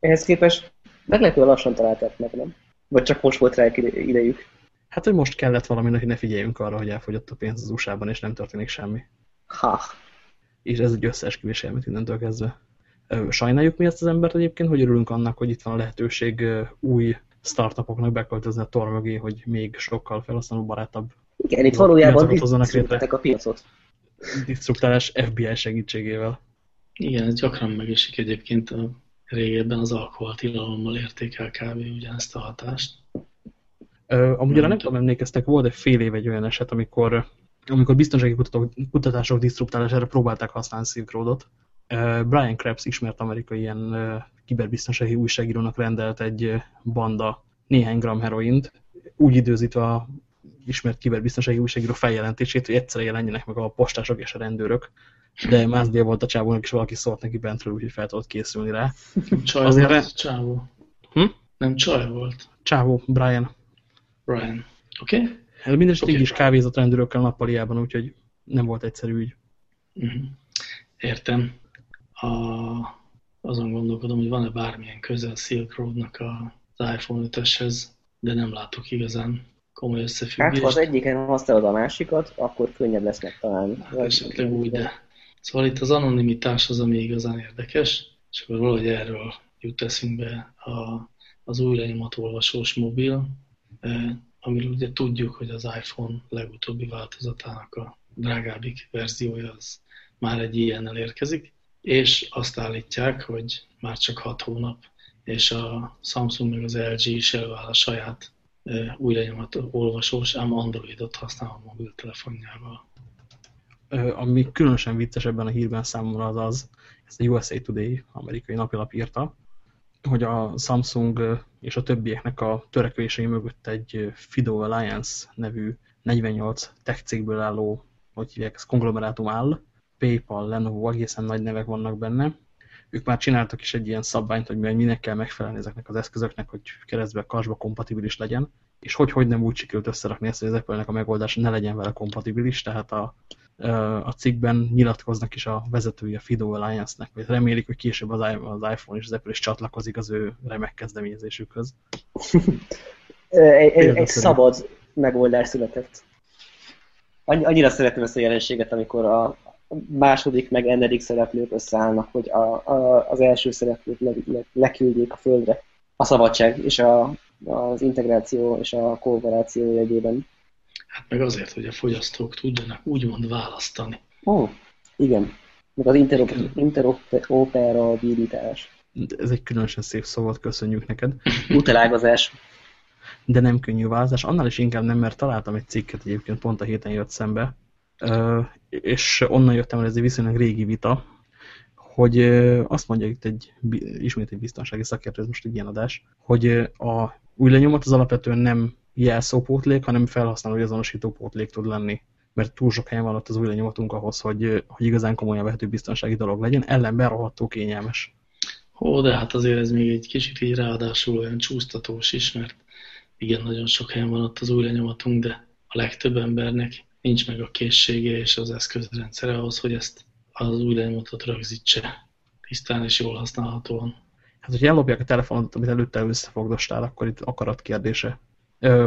[SPEAKER 3] Ehhez képest meglepően lassan találták meg, nem? Vagy csak most volt rá idejük?
[SPEAKER 1] Hát, hogy most kellett valami, hogy ne figyeljünk arra, hogy elfogyott a pénz az USA-ban, és nem történik semmi.
[SPEAKER 3] Ha.
[SPEAKER 1] És ez egy összeesküvés elmet innentől kezdve. Sajnáljuk mi ezt az embert egyébként, hogy örülünk annak, hogy itt van a lehetőség új startupoknak beköltözni a tor mögé, hogy még sokkal felhasználó barátabb.
[SPEAKER 3] Igen, itt valójában disztrubálták a piacot.
[SPEAKER 1] Disztrubálás FBI segítségével.
[SPEAKER 2] Igen, ez gyakran megesik egyébként a régebben az alkoholtilalommal értékel kb. ugyanezt a hatást.
[SPEAKER 1] Uh, amúgy nem tudom, emlékeztek, volt egy fél év egy olyan eset, amikor, amikor biztonsági kutatók, kutatások disztruptálására próbálták használni Silk Roadot. Brian Krebs ismert amerikai ilyen kiberbiztonsági újságírónak rendelt egy banda néhány gram heroint, úgy időzítve a ismert kiberbiztonsági újságíró feljelentését, hogy egyszerre jelenjenek meg a postások és a rendőrök, de mázdél volt a csávónak, és valaki szólt neki bentről, úgyhogy fel tudott készülni rá.
[SPEAKER 2] Csaj Azért volt, csávó. Hm? Nem csaj volt.
[SPEAKER 1] Csávó, Brian.
[SPEAKER 2] Brian. Oké. Okay.
[SPEAKER 1] Hát Mindenesetre okay. így is kávézott rendőrökkel nappaliában, úgyhogy nem volt egyszerű ügy.
[SPEAKER 2] Mhm. Értem. A, azon gondolkodom, hogy van-e bármilyen közel Silk Road-nak az iPhone 5-eshez, de nem látok igazán komoly összefüggést.
[SPEAKER 3] Hát, ha az egyiken használod a másikat, akkor könnyebb lesz megtalálni.
[SPEAKER 2] Hát, esetleg úgy, de... Szóval itt az anonimitás az, ami igazán érdekes, és akkor valahogy erről jut eszünkbe a, az új lenyomatolvasós mobil, amiről ugye tudjuk, hogy az iPhone legutóbbi változatának a drágábbik verziója az már egy ilyennel érkezik, és azt állítják, hogy már csak 6 hónap, és a Samsung meg az LG is elváll a saját új lenyomat olvasós, ám Androidot használ a mobiltelefonjával.
[SPEAKER 1] Ami különösen vicces ebben a hírben számomra az az, ezt a USA Today amerikai napilap írta, hogy a Samsung és a többieknek a törekvései mögött egy Fido Alliance nevű 48 tech cégből álló, hogy hívják, ez konglomerátum áll, PayPal, Lenovo, egészen nagy nevek vannak benne. Ők már csináltak is egy ilyen szabványt, hogy minek kell megfelelni ezeknek az eszközöknek, hogy keresztbe, kasba kompatibilis legyen, és hogy, hogy nem úgy sikerült összerakni ezt, hogy az Apple-nek a megoldás ne legyen vele kompatibilis, tehát a, a cikkben nyilatkoznak is a vezetői a Fido Alliance-nek, hogy remélik, hogy később az, az iPhone és az Apple is csatlakozik az ő remek kezdeményezésükhöz.
[SPEAKER 3] egy, egy, egy szabad megoldás született. Annyira szeretem ezt a jelenséget, amikor a második meg ennedik szereplők összeállnak, hogy a, a, az első szereplőt le, le, leküldjék a földre. A szabadság és a, az integráció és a kooperáció jegyében.
[SPEAKER 2] Hát meg azért, hogy a fogyasztók tudjanak úgymond választani.
[SPEAKER 3] Ó, oh, igen. Meg az interoperabilitás.
[SPEAKER 1] Ez egy különösen szép szó volt, köszönjük neked.
[SPEAKER 3] Utalágazás.
[SPEAKER 1] De nem könnyű választás. Annál is inkább nem, mert találtam egy cikket egyébként, pont a héten jött szembe, és onnan jöttem el, ez egy viszonylag régi vita, hogy azt mondja itt egy, ismét egy biztonsági szakértő, ez most egy ilyen adás, hogy a új lenyomat az alapvetően nem jelszópótlék, hanem felhasználói azonosító pótlék tud lenni. Mert túl sok helyen van ott az új lenyomatunk ahhoz, hogy, hogy igazán komolyan vehető biztonsági dolog legyen, ellenben rohadtó kényelmes.
[SPEAKER 2] Ó, de hát azért ez még egy kicsit így ráadásul olyan csúsztatós is, mert igen, nagyon sok helyen van ott az új lenyomatunk, de a legtöbb embernek nincs meg a készsége és az eszközrendszere ahhoz, hogy ezt az új lenyomatot rögzítse tisztán és jól használhatóan.
[SPEAKER 1] Hát, hogy ellopják a telefonot, amit előtte összefogdostál, akkor itt akarat kérdése.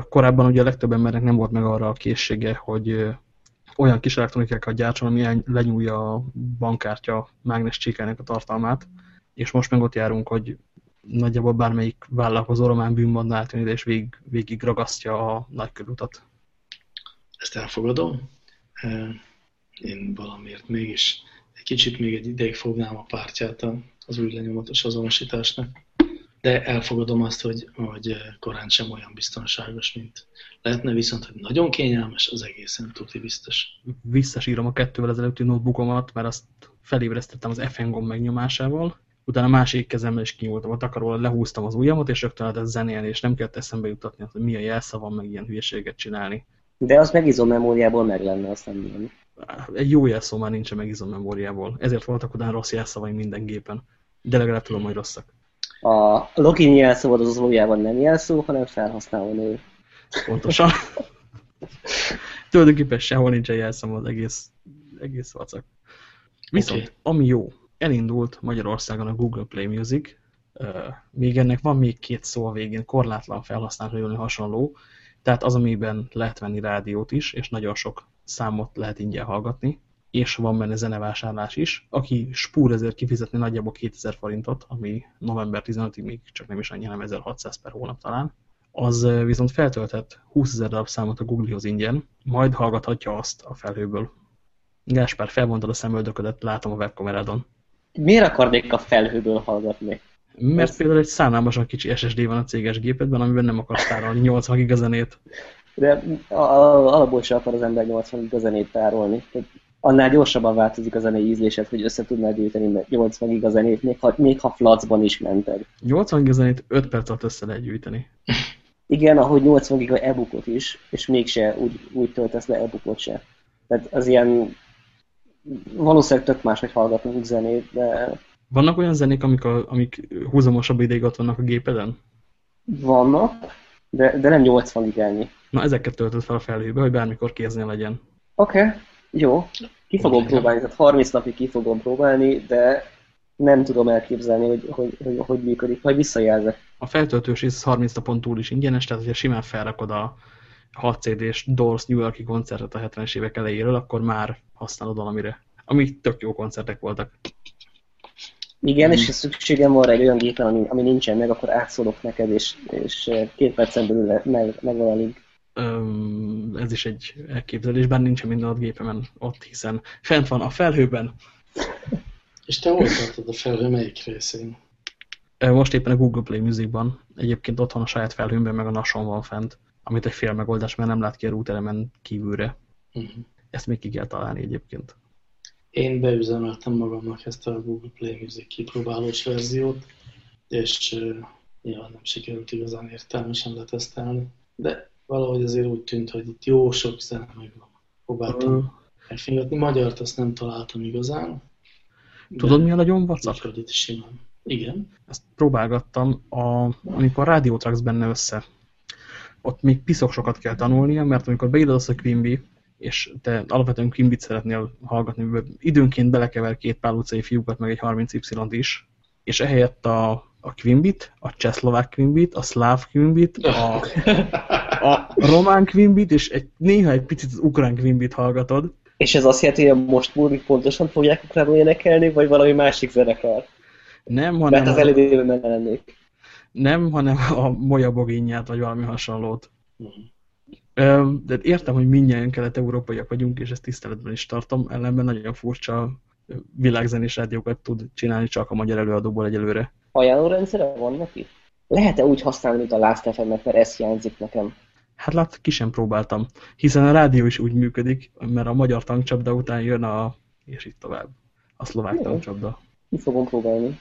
[SPEAKER 1] Korábban ugye a legtöbb embernek nem volt meg arra a készsége, hogy olyan kis elektronikákat gyártson, ami lenyúlja a bankkártya mágnes csíkának a tartalmát, és most meg ott járunk, hogy nagyjából bármelyik vállalkozó román bűnbanda átjön és végig, végig ragasztja a nagykörútat.
[SPEAKER 2] Ezt elfogadom. Én valamiért mégis egy kicsit még egy ideig fognám a pártját az új lenyomatos azonosításnak, de elfogadom azt, hogy, hogy korán sem olyan biztonságos, mint lehetne, viszont hogy nagyon kényelmes, az egészen tuti biztos.
[SPEAKER 1] Visszasírom a kettővel ezelőtti notebookomat, mert azt felébresztettem az FN gomb megnyomásával, utána a másik kezemmel is kinyúltam a takaróval, lehúztam az ujjamat, és rögtön lehetett zenélni, és nem kellett eszembe jutatni, hogy mi a jelszavam, meg ilyen hülyeséget csinálni.
[SPEAKER 3] De az meg memóriából meg lenne, azt nem mondom.
[SPEAKER 1] Egy jó jelszó már nincsen meg memóriából. Ezért voltak utána rossz jelszavaim minden gépen. De legalább tudom, hogy rosszak.
[SPEAKER 3] A login jelszó az valójában nem jelszó, hanem felhasználó név.
[SPEAKER 1] Pontosan. *laughs* Tulajdonképpen sehol nincsen jelszám az egész, egész vacak. Viszont, okay. ami jó, elindult Magyarországon a Google Play Music, még ennek van még két szó a végén, korlátlan felhasználói hasonló, tehát az, amiben lehet venni rádiót is, és nagyon sok számot lehet ingyen hallgatni, és van benne zenevásárlás is. Aki spúr ezért kifizetni nagyjából 2000 forintot, ami november 15-ig még csak nem is annyi, hanem 1600 per hónap talán, az viszont feltölthet 20 ezer darab számot a Google-hoz ingyen, majd hallgathatja azt a felhőből. Gáspár, felvontad a szemöldöködet, látom a webkamerádon.
[SPEAKER 3] Miért akarnék a felhőből hallgatni?
[SPEAKER 1] Mert Ez... például egy szánalmasan kicsi SSD van a céges gépedben, amiben nem akarsz tárolni 80 gigazenét.
[SPEAKER 3] De alapból sem akar az ember 80 gigazenét tárolni. Annál gyorsabban változik a zenei ízlésed, hogy össze tudnád gyűjteni 80 gigazenét, még ha, még ha flacban is mented.
[SPEAKER 1] 80 gigazenét 5 perc alatt össze lehet gyűjteni.
[SPEAKER 3] Igen, ahogy 80 giga e-bookot is, és mégse úgy, úgy töltesz le e-bookot se. Tehát az ilyen valószínűleg tök más, hogy hallgatunk zenét, de...
[SPEAKER 1] Vannak olyan zenék, amik, a, amik húzamosabb ideig ott vannak a gépeden?
[SPEAKER 3] Vannak, de, de nem 80 gigányi.
[SPEAKER 1] Na, ezeket töltöd fel a felhőbe, hogy bármikor kéznél legyen.
[SPEAKER 3] Oké, okay, jó. Ki fogom próbálni, tehát 30 napig ki fogom próbálni, de nem tudom elképzelni, hogy hogy, hogy, hogy működik, majd visszajelzek.
[SPEAKER 1] A feltöltős is 30 napon túl is ingyenes, tehát hogyha simán felrakod a 6 CD-s Doors New Yorki koncertet a 70-es évek elejéről, akkor már használod valamire. Ami tök jó koncertek voltak.
[SPEAKER 3] Igen, mm. és ha szükségem van rá egy olyan gépen, ami, ami nincsen meg, akkor átszólok neked, és, és két percen belül meg, megvan a link.
[SPEAKER 1] Ez is egy elképzelés, bár nincsen minden a gépemen ott, hiszen fent van a felhőben.
[SPEAKER 2] És te hol tartod a felhő melyik részén?
[SPEAKER 1] Most éppen a Google Play Musicban. Egyébként otthon a saját felhőmben meg a nason van fent, amit egy fél megoldás, mert nem lát ki a routeremen kívülre. Uh mhm. -huh. Ezt még ki kell találni egyébként.
[SPEAKER 2] Én beüzemeltem magamnak ezt a Google Play Music kipróbálós verziót, és nyilván nem sikerült igazán értelmesen letesztelni, de valahogy azért úgy tűnt, hogy itt jó sok zene megvan. Próbáltam uh. megfingatni. Magyart azt nem találtam igazán.
[SPEAKER 1] Tudod, mi a nagyon vacak?
[SPEAKER 2] Itt simán. Igen.
[SPEAKER 1] Ezt próbálgattam, a, amikor a rádiót raksz benne össze. Ott még piszok sokat kell tanulnia, mert amikor beírod azt a Quimby, és te alapvetően Quimbit szeretnél hallgatni, időnként belekever két pál utcai fiúkat, meg egy 30Y-t is, és ehelyett a, a Quimbit, a csehszlovák Quimbit, a szláv Quimbit, a, *laughs* a román Quimbit, és egy, néha egy picit az ukrán Quimbit hallgatod.
[SPEAKER 3] És ez azt jelenti, hogy most múlik pontosan fogják ukránul énekelni, vagy valami másik zenekar?
[SPEAKER 1] Nem, hanem...
[SPEAKER 3] Mert az elődében benne lennék.
[SPEAKER 1] Nem, hanem a Moja Boginját, vagy valami hasonlót. Uh -huh. De értem, hogy mindjárt kelet-európaiak vagyunk, és ezt tiszteletben is tartom, ellenben nagyon furcsa világzenés rádiókat tud csinálni csak a magyar előadóból egyelőre.
[SPEAKER 3] Ajánlórendszere van neki? Lehet-e úgy használni, mint a Last fm mert ez hiányzik nekem?
[SPEAKER 1] Hát lát, ki sem próbáltam. Hiszen a rádió is úgy működik, mert a magyar tankcsapda után jön a... és itt tovább. A szlovák Jó. tankcsapda.
[SPEAKER 3] Ki fogom próbálni.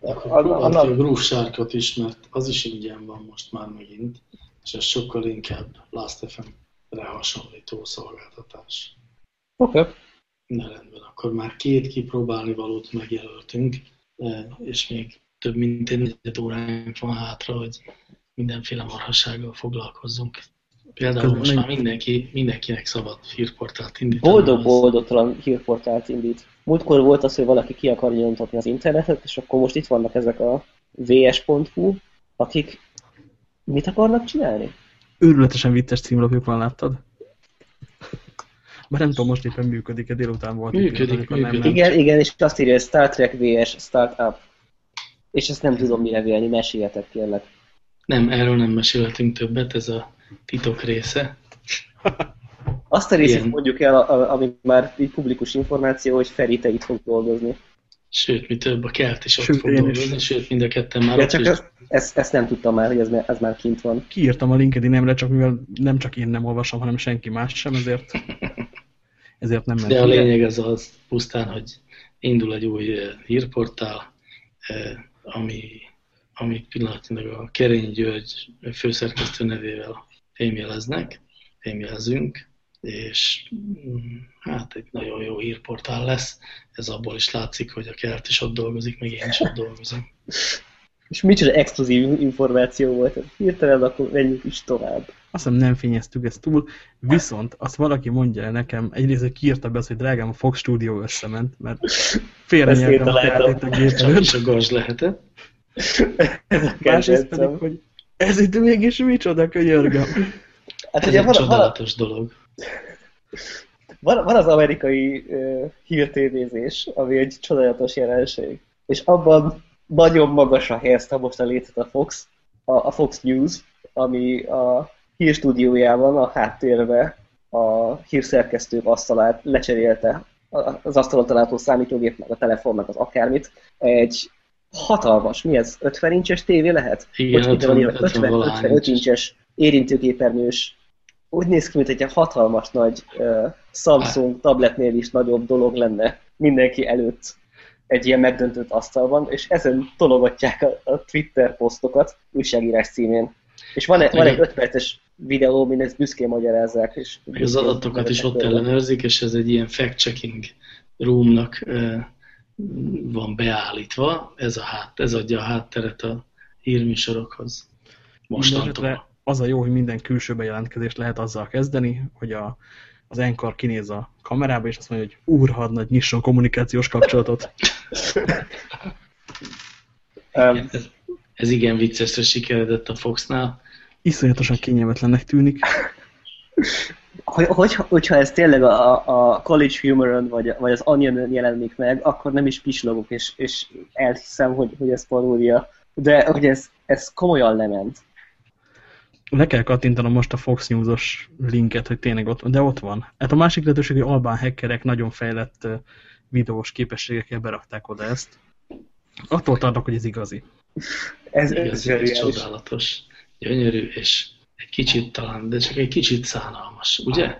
[SPEAKER 2] Akkor a Groove is, mert az is ingyen van most már megint és ez sokkal inkább Last.fm-re hasonlító szolgáltatás.
[SPEAKER 3] Oké. Okay.
[SPEAKER 2] Na rendben, akkor már két kipróbálni valót megjelöltünk, e, és még több mint egy negyed óránk van hátra, hogy mindenféle marhassággal foglalkozzunk. Például most már mindenki, mindenkinek szabad hírportált indítani.
[SPEAKER 3] Boldog-boldogtalan hírportált indít. Múltkor volt az, hogy valaki ki akar nyomtatni az internetet, és akkor most itt vannak ezek a vs.hu, akik mit akarnak csinálni?
[SPEAKER 1] Őrületesen vicces címlapjukon láttad? Bár nem tudom, most éppen működik-e, délután volt.
[SPEAKER 2] Működik,
[SPEAKER 3] működik. Nem, nem. Igen, igen, és azt írja, hogy Star Trek vs. Startup. És ezt nem tudom mire vélni, meséljetek kérlek.
[SPEAKER 2] Nem, erről nem mesélhetünk többet, ez a titok része. *laughs*
[SPEAKER 3] Azt a részét Ilyen. mondjuk el, ami már így publikus információ, hogy Feri, te itt fog dolgozni.
[SPEAKER 2] Sőt, mi több, a kert is ott sőt, fog dolgozni, is. sőt, mind a ketten már ja,
[SPEAKER 3] csak is. ezt, ezt nem tudtam már, hogy ez, ez már kint van.
[SPEAKER 1] Kiírtam a LinkedIn-emre, csak mivel nem csak én nem olvasom, hanem senki más sem, ezért, *laughs* ezért nem
[SPEAKER 2] De a lényeg ez az pusztán, hogy indul egy új hírportál, ami, ami pillanatnyilag a Kerény György főszerkesztő nevével fémjeleznek, fémjelezünk, és mm, hát egy nagyon jó hírportál lesz. Ez abból is látszik, hogy a kert is ott dolgozik, meg én is ott dolgozom. *laughs*
[SPEAKER 3] És micsoda exkluzív információ volt. Hirtelen akkor menjünk is tovább.
[SPEAKER 1] Azt hiszem nem fényeztük ezt túl, viszont azt valaki mondja el nekem, egyrészt, hogy kiírta be azt, hogy drágám, a Fox Studio összement, mert félre nyertem a kártét a gép
[SPEAKER 2] előtt. Csak a gazs lehetett.
[SPEAKER 1] Másrészt pedig, hogy ez itt mégis micsoda, könyörgöm.
[SPEAKER 2] Hát ez egy van, csodálatos van, dolog.
[SPEAKER 3] Van, van az amerikai uh, hírtévézés, ami egy csodálatos jelenség. És abban nagyon magasra helyezte most a létet a Fox, a, a Fox News, ami a hírstúdiójában a háttérbe a hírszerkesztők asztalát lecserélte az asztalon található számítógép, meg a telefon, meg az akármit, egy hatalmas, mi ez, 50 incses tévé lehet?
[SPEAKER 2] Igen, 50, 50, 50,
[SPEAKER 3] 55 incses érintőképernyős úgy néz ki, mint egy hatalmas nagy uh, Samsung tabletnél is nagyobb dolog lenne mindenki előtt egy ilyen megdöntött asztalban, és ezen tologatják a, a Twitter posztokat újságírás címén. És van, egy, van egy 5 perces videó, min ezt büszkén magyarázzák. És
[SPEAKER 2] az adatokat is ott ellenőrzik, és ez egy ilyen fact-checking roomnak uh, van beállítva, ez, a hát, ez adja a hátteret a hírműsorokhoz. Mostantól
[SPEAKER 1] az a jó, hogy minden külső bejelentkezést lehet azzal kezdeni, hogy a, az Enkar kinéz a kamerába, és azt mondja, hogy úr hadnagy, nyisson kommunikációs kapcsolatot.
[SPEAKER 2] um, ez, ez igen viccesre sikeredett a Foxnál.
[SPEAKER 1] Iszonyatosan kényelmetlennek tűnik.
[SPEAKER 3] Hogy, hogy, hogyha ez tényleg a, a College Humoron vagy, vagy az onion jelenik meg, akkor nem is pislogok, és, és elhiszem, hogy, hogy ez paródia. De hogy ez, ez komolyan lement.
[SPEAKER 1] Le kell kattintanom most a Fox News-os linket, hogy tényleg ott van, de ott van. Hát a másik lehetőség, hogy albán hackerek nagyon fejlett videós képességekkel berakták oda ezt. Attól tartok, hogy ez igazi.
[SPEAKER 2] Ez, ez, ez csodálatos, gyönyörű, és egy kicsit talán, de csak egy kicsit szánalmas, ugye?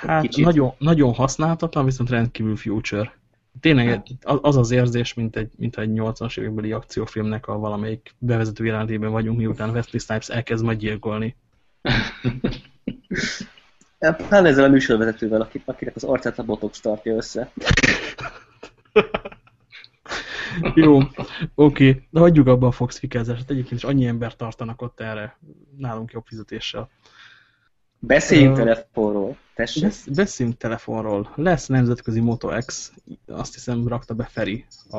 [SPEAKER 1] Hát nagyon, nagyon használhatatlan, viszont rendkívül future. Tényleg hát. az az érzés, mint egy, mint egy 80-as évekbeli akciófilmnek a valamelyik bevezető jelentében vagyunk, miután Wesley Snipes elkezd majd gyilkolni.
[SPEAKER 3] Pláne *laughs* ezzel a műsorvezetővel, akinek az arcát a botox tartja össze. *laughs*
[SPEAKER 1] Jó, oké, okay. de hagyjuk abba a Fox fikázást. Egyébként is annyi ember tartanak ott erre nálunk jobb fizetéssel.
[SPEAKER 3] Beszéljünk uh, telefonról, tessék. Besz,
[SPEAKER 1] beszéljünk telefonról. Lesz nemzetközi Moto X, azt hiszem rakta be Feri a,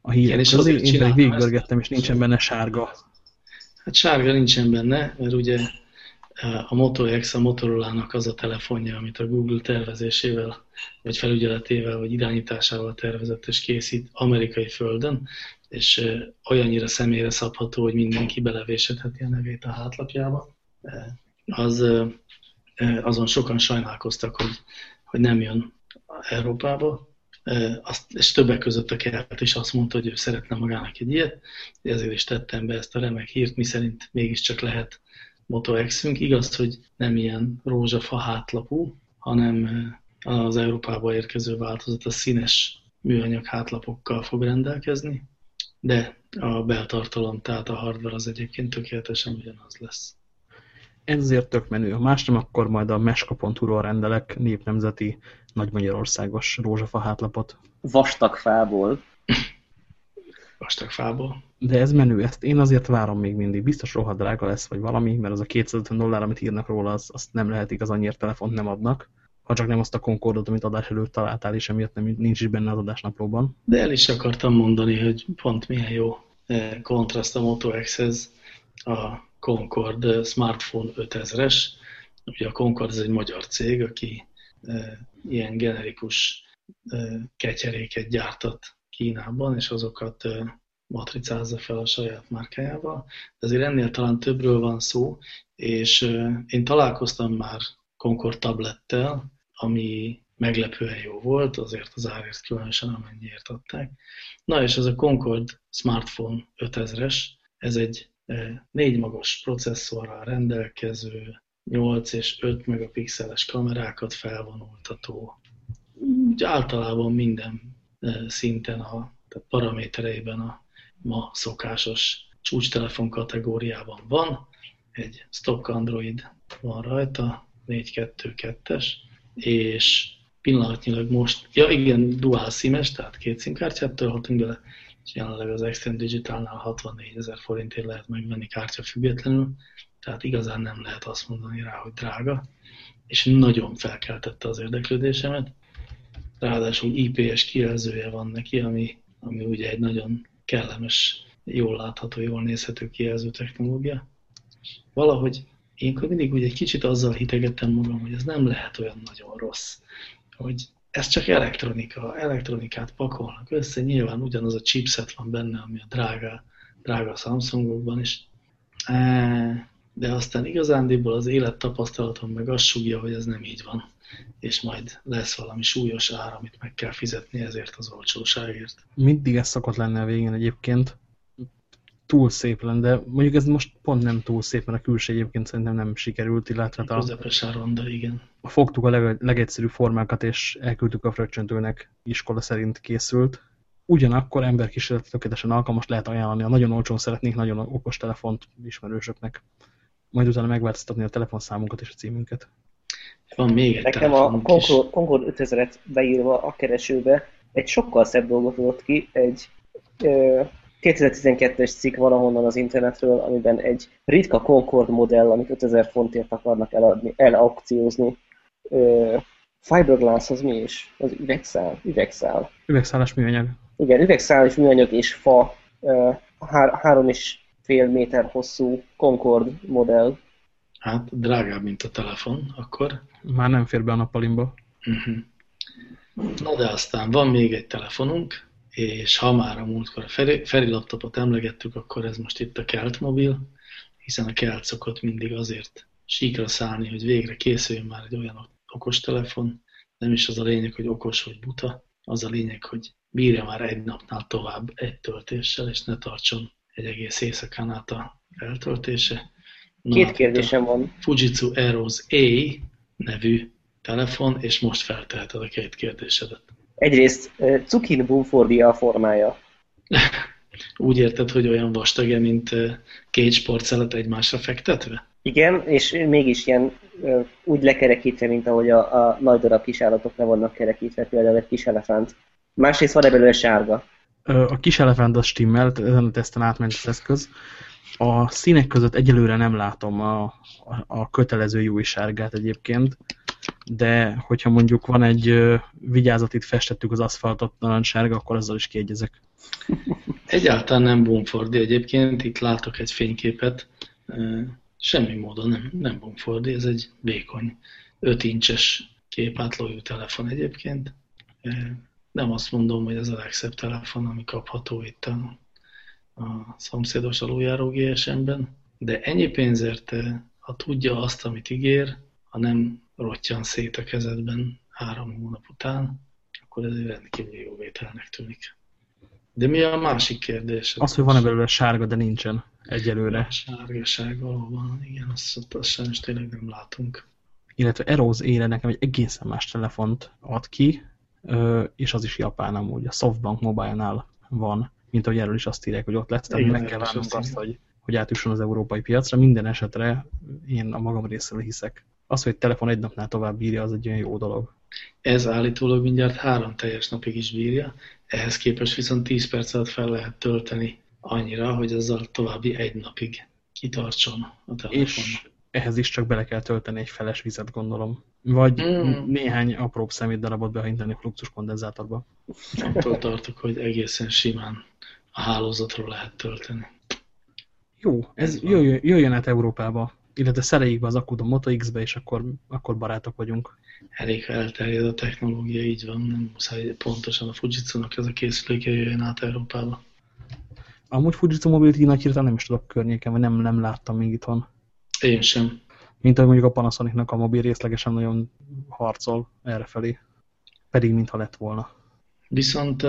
[SPEAKER 1] a híret. És azért én pedig végigbörgettem, és nincsen benne sárga.
[SPEAKER 2] Hát sárga nincsen benne, mert ugye a Moto X a Motorola-nak az a telefonja, amit a Google tervezésével, vagy felügyeletével, vagy irányításával tervezett és készít amerikai földön, és olyannyira személyre szabható, hogy mindenki belevésetheti a nevét a hátlapjába. Az azon sokan sajnálkoztak, hogy, hogy nem jön Európába, azt, és többek között a kert is azt mondta, hogy ő szeretne magának egy ilyet, ezért is tettem be ezt a remek hírt, mi szerint mégiscsak lehet Moto X-ünk. Igaz, hogy nem ilyen rózsafa hátlapú, hanem az Európába érkező változat a színes műanyag hátlapokkal fog rendelkezni, de a beltartalom, tehát a hardware az egyébként tökéletesen ugyanaz lesz.
[SPEAKER 1] Ez azért tök menő. Ha más nem, akkor majd a meska.hu-ról rendelek népnemzeti nagy magyarországos rózsafa hátlapot.
[SPEAKER 3] Vastag fából.
[SPEAKER 2] Vastag fából.
[SPEAKER 1] De ez menő, ezt én azért várom még mindig. Biztos rohadt drága lesz, vagy valami, mert az a 250 dollár, amit írnak róla, az, azt nem lehet igaz, annyira telefont nem adnak. Ha csak nem azt a Concordot, amit adás előtt találtál, és emiatt nem, nincs is benne az adásnaplóban.
[SPEAKER 2] De el is akartam mondani, hogy pont milyen jó eh, kontraszt a Moto X-hez a Concord Smartphone 5000-es. Ugye a Concord ez egy magyar cég, aki e, ilyen generikus ketyeréket gyártat Kínában, és azokat matricázza fel a saját márkájával. De azért ennél talán többről van szó, és én találkoztam már Concord tablettel, ami meglepően jó volt, azért az árért különösen amennyiért adták. Na és ez a Concord Smartphone 5000-es, ez egy négy magas processzorral rendelkező, 8 és 5 megapixeles kamerákat felvonultató, úgy általában minden szinten a tehát paramétereiben a ma szokásos csúcstelefon kategóriában van, egy stock Android van rajta, 4.2.2-es, és pillanatnyilag most, ja igen, dual SIM-es, tehát két SIM-kártyát tölhetünk bele, és jelenleg az Extreme Digitalnál 64 ezer forintért lehet megvenni kártya függetlenül, tehát igazán nem lehet azt mondani rá, hogy drága, és nagyon felkeltette az érdeklődésemet. Ráadásul IPS kijelzője van neki, ami, ami ugye egy nagyon kellemes, jól látható, jól nézhető kijelző technológia. valahogy én mindig úgy egy kicsit azzal hitegettem magam, hogy ez nem lehet olyan nagyon rossz, hogy ez csak elektronika, elektronikát pakolnak össze, nyilván ugyanaz a chipset van benne, ami a drága, drága Samsungokban is, de aztán igazándiból az élettapasztalatom meg azt sugja, hogy ez nem így van, és majd lesz valami súlyos ár, amit meg kell fizetni ezért az olcsóságért.
[SPEAKER 1] Mindig ez szokott lenni a végén egyébként, túl szép lenne, de mondjuk ez most pont nem túl szép, mert a külső egyébként szerintem nem sikerült, illetve
[SPEAKER 2] a... Közepesen ronda, igen.
[SPEAKER 1] Fogtuk a leg, legegyszerűbb formákat, és elküldtük a fröccsöntőnek, iskola szerint készült. Ugyanakkor emberkísérlet tökéletesen alkalmas lehet ajánlani, a nagyon olcsón szeretnék nagyon okos telefont ismerősöknek. Majd utána megváltoztatni a telefonszámunkat és a címünket.
[SPEAKER 2] Van még egy
[SPEAKER 3] Nekem a Concord, Concord 5000-et beírva a keresőbe egy sokkal szebb dolgot adott ki, egy 2012-es cikk valahonnan az internetről, amiben egy ritka Concord modell, amit 5000 fontért akarnak eladni, elaukciózni. Fiberglass az mi is? Az üvegszál? Üvegszál.
[SPEAKER 1] Üvegszálas műanyag.
[SPEAKER 3] Igen, üvegszálas műanyag és fa, há három és fél méter hosszú Concord modell.
[SPEAKER 2] Hát drágább, mint a telefon, akkor.
[SPEAKER 1] Már nem fér be a nappalimba. Uh
[SPEAKER 2] mhm. -huh. Na de aztán van még egy telefonunk, és ha már a múltkor a Feri, Feri laptopot emlegettük, akkor ez most itt a Kelt mobil, hiszen a Kelt szokott mindig azért síkra szállni, hogy végre készüljön már egy olyan okos telefon, nem is az a lényeg, hogy okos vagy buta, az a lényeg, hogy bírja már egy napnál tovább egy töltéssel, és ne tartson egy egész éjszakán át a feltöltése.
[SPEAKER 3] Na, Két kérdésem van.
[SPEAKER 2] Fujitsu Eros A nevű telefon, és most felteheted a két kérdésedet.
[SPEAKER 3] Egyrészt cukin bumfordia a formája. *laughs*
[SPEAKER 2] Úgy érted, hogy olyan vastag mint két sportszelet egymásra fektetve?
[SPEAKER 3] Igen, és mégis ilyen úgy lekerekítve, mint ahogy a, a nagy darab kisállatok le vannak kerekítve, például egy kis elefánt. Másrészt van-e belőle sárga?
[SPEAKER 1] A kis elefánt az stimmel, ezen a teszten átment az eszköz. A színek között egyelőre nem látom a, a, kötelező jó sárgát egyébként de hogyha mondjuk van egy vigyázat, itt festettük az aszfaltot narancssárga, akkor azzal is kiegyezek.
[SPEAKER 2] Egyáltalán nem Bumfordi egyébként, itt látok egy fényképet, semmi módon nem, nem Bumfordi, ez egy vékony 5 incses képátlójú telefon egyébként. Nem azt mondom, hogy ez a legszebb telefon, ami kapható itt a, a szomszédos aluljáró GSM-ben, de ennyi pénzért, ha tudja azt, amit ígér, ha nem rottyan szét a kezedben három hónap után, akkor ez egy rendkívül jó vételnek tűnik. De mi a másik kérdés?
[SPEAKER 1] Az, hogy van-e belőle sárga, de nincsen egyelőre.
[SPEAKER 2] Sárgaság valóban, igen, azt, azt sajnos tényleg nem látunk.
[SPEAKER 1] Illetve Eros éle nekem egy egészen más telefont ad ki, és az is japán amúgy, a Softbank Mobile-nál van, mint ahogy erről is azt írják, hogy ott lesz, tehát meg kell várnunk azt, hogy, hogy átjusson az európai piacra. Minden esetre én a magam részéről hiszek az, hogy telefon egy napnál tovább bírja, az egy olyan jó dolog.
[SPEAKER 2] Ez állítólag mindjárt három teljes napig is bírja, ehhez képest viszont 10 perc alatt fel lehet tölteni annyira, hogy azzal további egy napig kitartson a telefon.
[SPEAKER 1] És ehhez is csak bele kell tölteni egy feles vizet, gondolom. Vagy mm. néhány apróbb szemétdarabot behinteni fluxus kondenzátorba.
[SPEAKER 2] Attól tartok, hogy egészen simán a hálózatról lehet tölteni.
[SPEAKER 1] Jó, ez, ez jöjjön, jöjjön át Európába, illetve szereljék be az akut a Moto X-be, és akkor, akkor barátok vagyunk.
[SPEAKER 2] Elég, elterjed a technológia, így van, nem muszáj pontosan a Fujitsu-nak ez a készüléke jöjjön át Európába.
[SPEAKER 1] Amúgy Fujitsu mobilt így nagy hirtelen nem is tudok környéken, vagy nem, nem láttam még itthon.
[SPEAKER 2] Én sem.
[SPEAKER 1] Mint ahogy mondjuk a Panasonicnak a mobil részlegesen nagyon harcol errefelé. Pedig mintha lett volna.
[SPEAKER 2] Viszont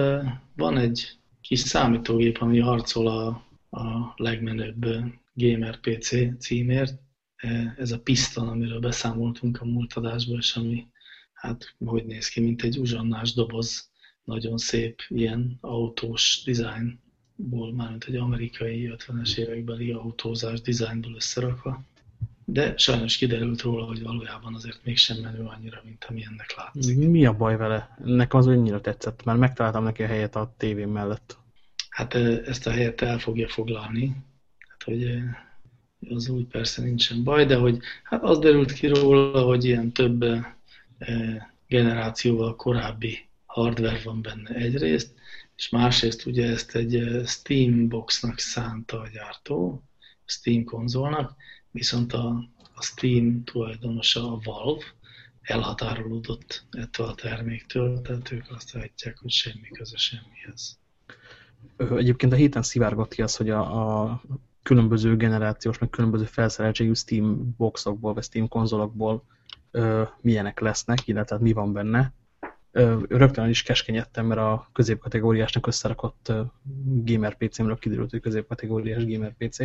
[SPEAKER 2] van egy kis számítógép, ami harcol a, a legmenőbb gamer PC címért. Ez a Piston, amiről beszámoltunk a múlt adásban, és ami hát hogy néz ki, mint egy uzsannás doboz, nagyon szép ilyen autós dizájnból, mármint egy amerikai 50-es évekbeli autózás dizájnból összerakva de sajnos kiderült róla, hogy valójában azért mégsem menő annyira, mint ami ennek látszik.
[SPEAKER 1] Mi a baj vele? Nekem az annyira tetszett, mert megtaláltam neki a helyet a tévém mellett.
[SPEAKER 2] Hát ezt a helyet el fogja foglalni, hát hogy az úgy persze nincsen baj, de hogy hát az derült ki róla, hogy ilyen több generációval korábbi hardware van benne egyrészt, és másrészt ugye ezt egy Steam boxnak szánta a gyártó, Steam konzolnak, viszont a, a Steam tulajdonosa, a Valve elhatárolódott ettől a terméktől, tehát ők azt látják, hogy semmi köze semmihez.
[SPEAKER 1] Egyébként a héten szivárgott ki az, hogy a, a különböző generációs, meg különböző felszereltségű Steam boxokból, vagy Steam konzolokból ö, milyenek lesznek, illetve mi van benne. Ö, rögtön is keskenyedtem, mert a középkategóriásnak összerakott gamer PC-mről kiderült, hogy középkategóriás gamer PC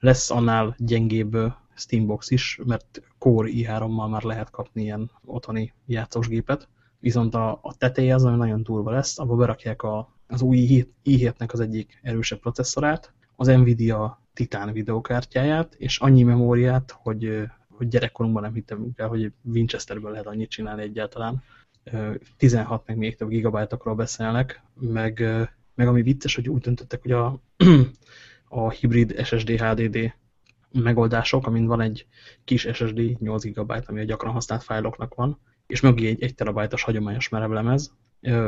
[SPEAKER 1] lesz annál gyengébb Steambox is, mert Core i3-mal már lehet kapni ilyen otthoni játszósgépet, viszont a, a teteje az nagyon durva lesz, abba berakják a, az új i7-nek az egyik erősebb processzorát, az Nvidia Titan videokártyáját, és annyi memóriát, hogy, hogy gyerekkorunkban nem hittem el, hogy Winchesterből lehet annyit csinálni egyáltalán. 16 meg még több gigabájtokról beszélnek, meg, meg ami vicces, hogy úgy döntöttek, hogy a a hibrid SSD HDD megoldások, amin van egy kis SSD 8 GB, ami a gyakran használt fájloknak van, és mögé egy 1 terabájtos hagyományos merevlemez,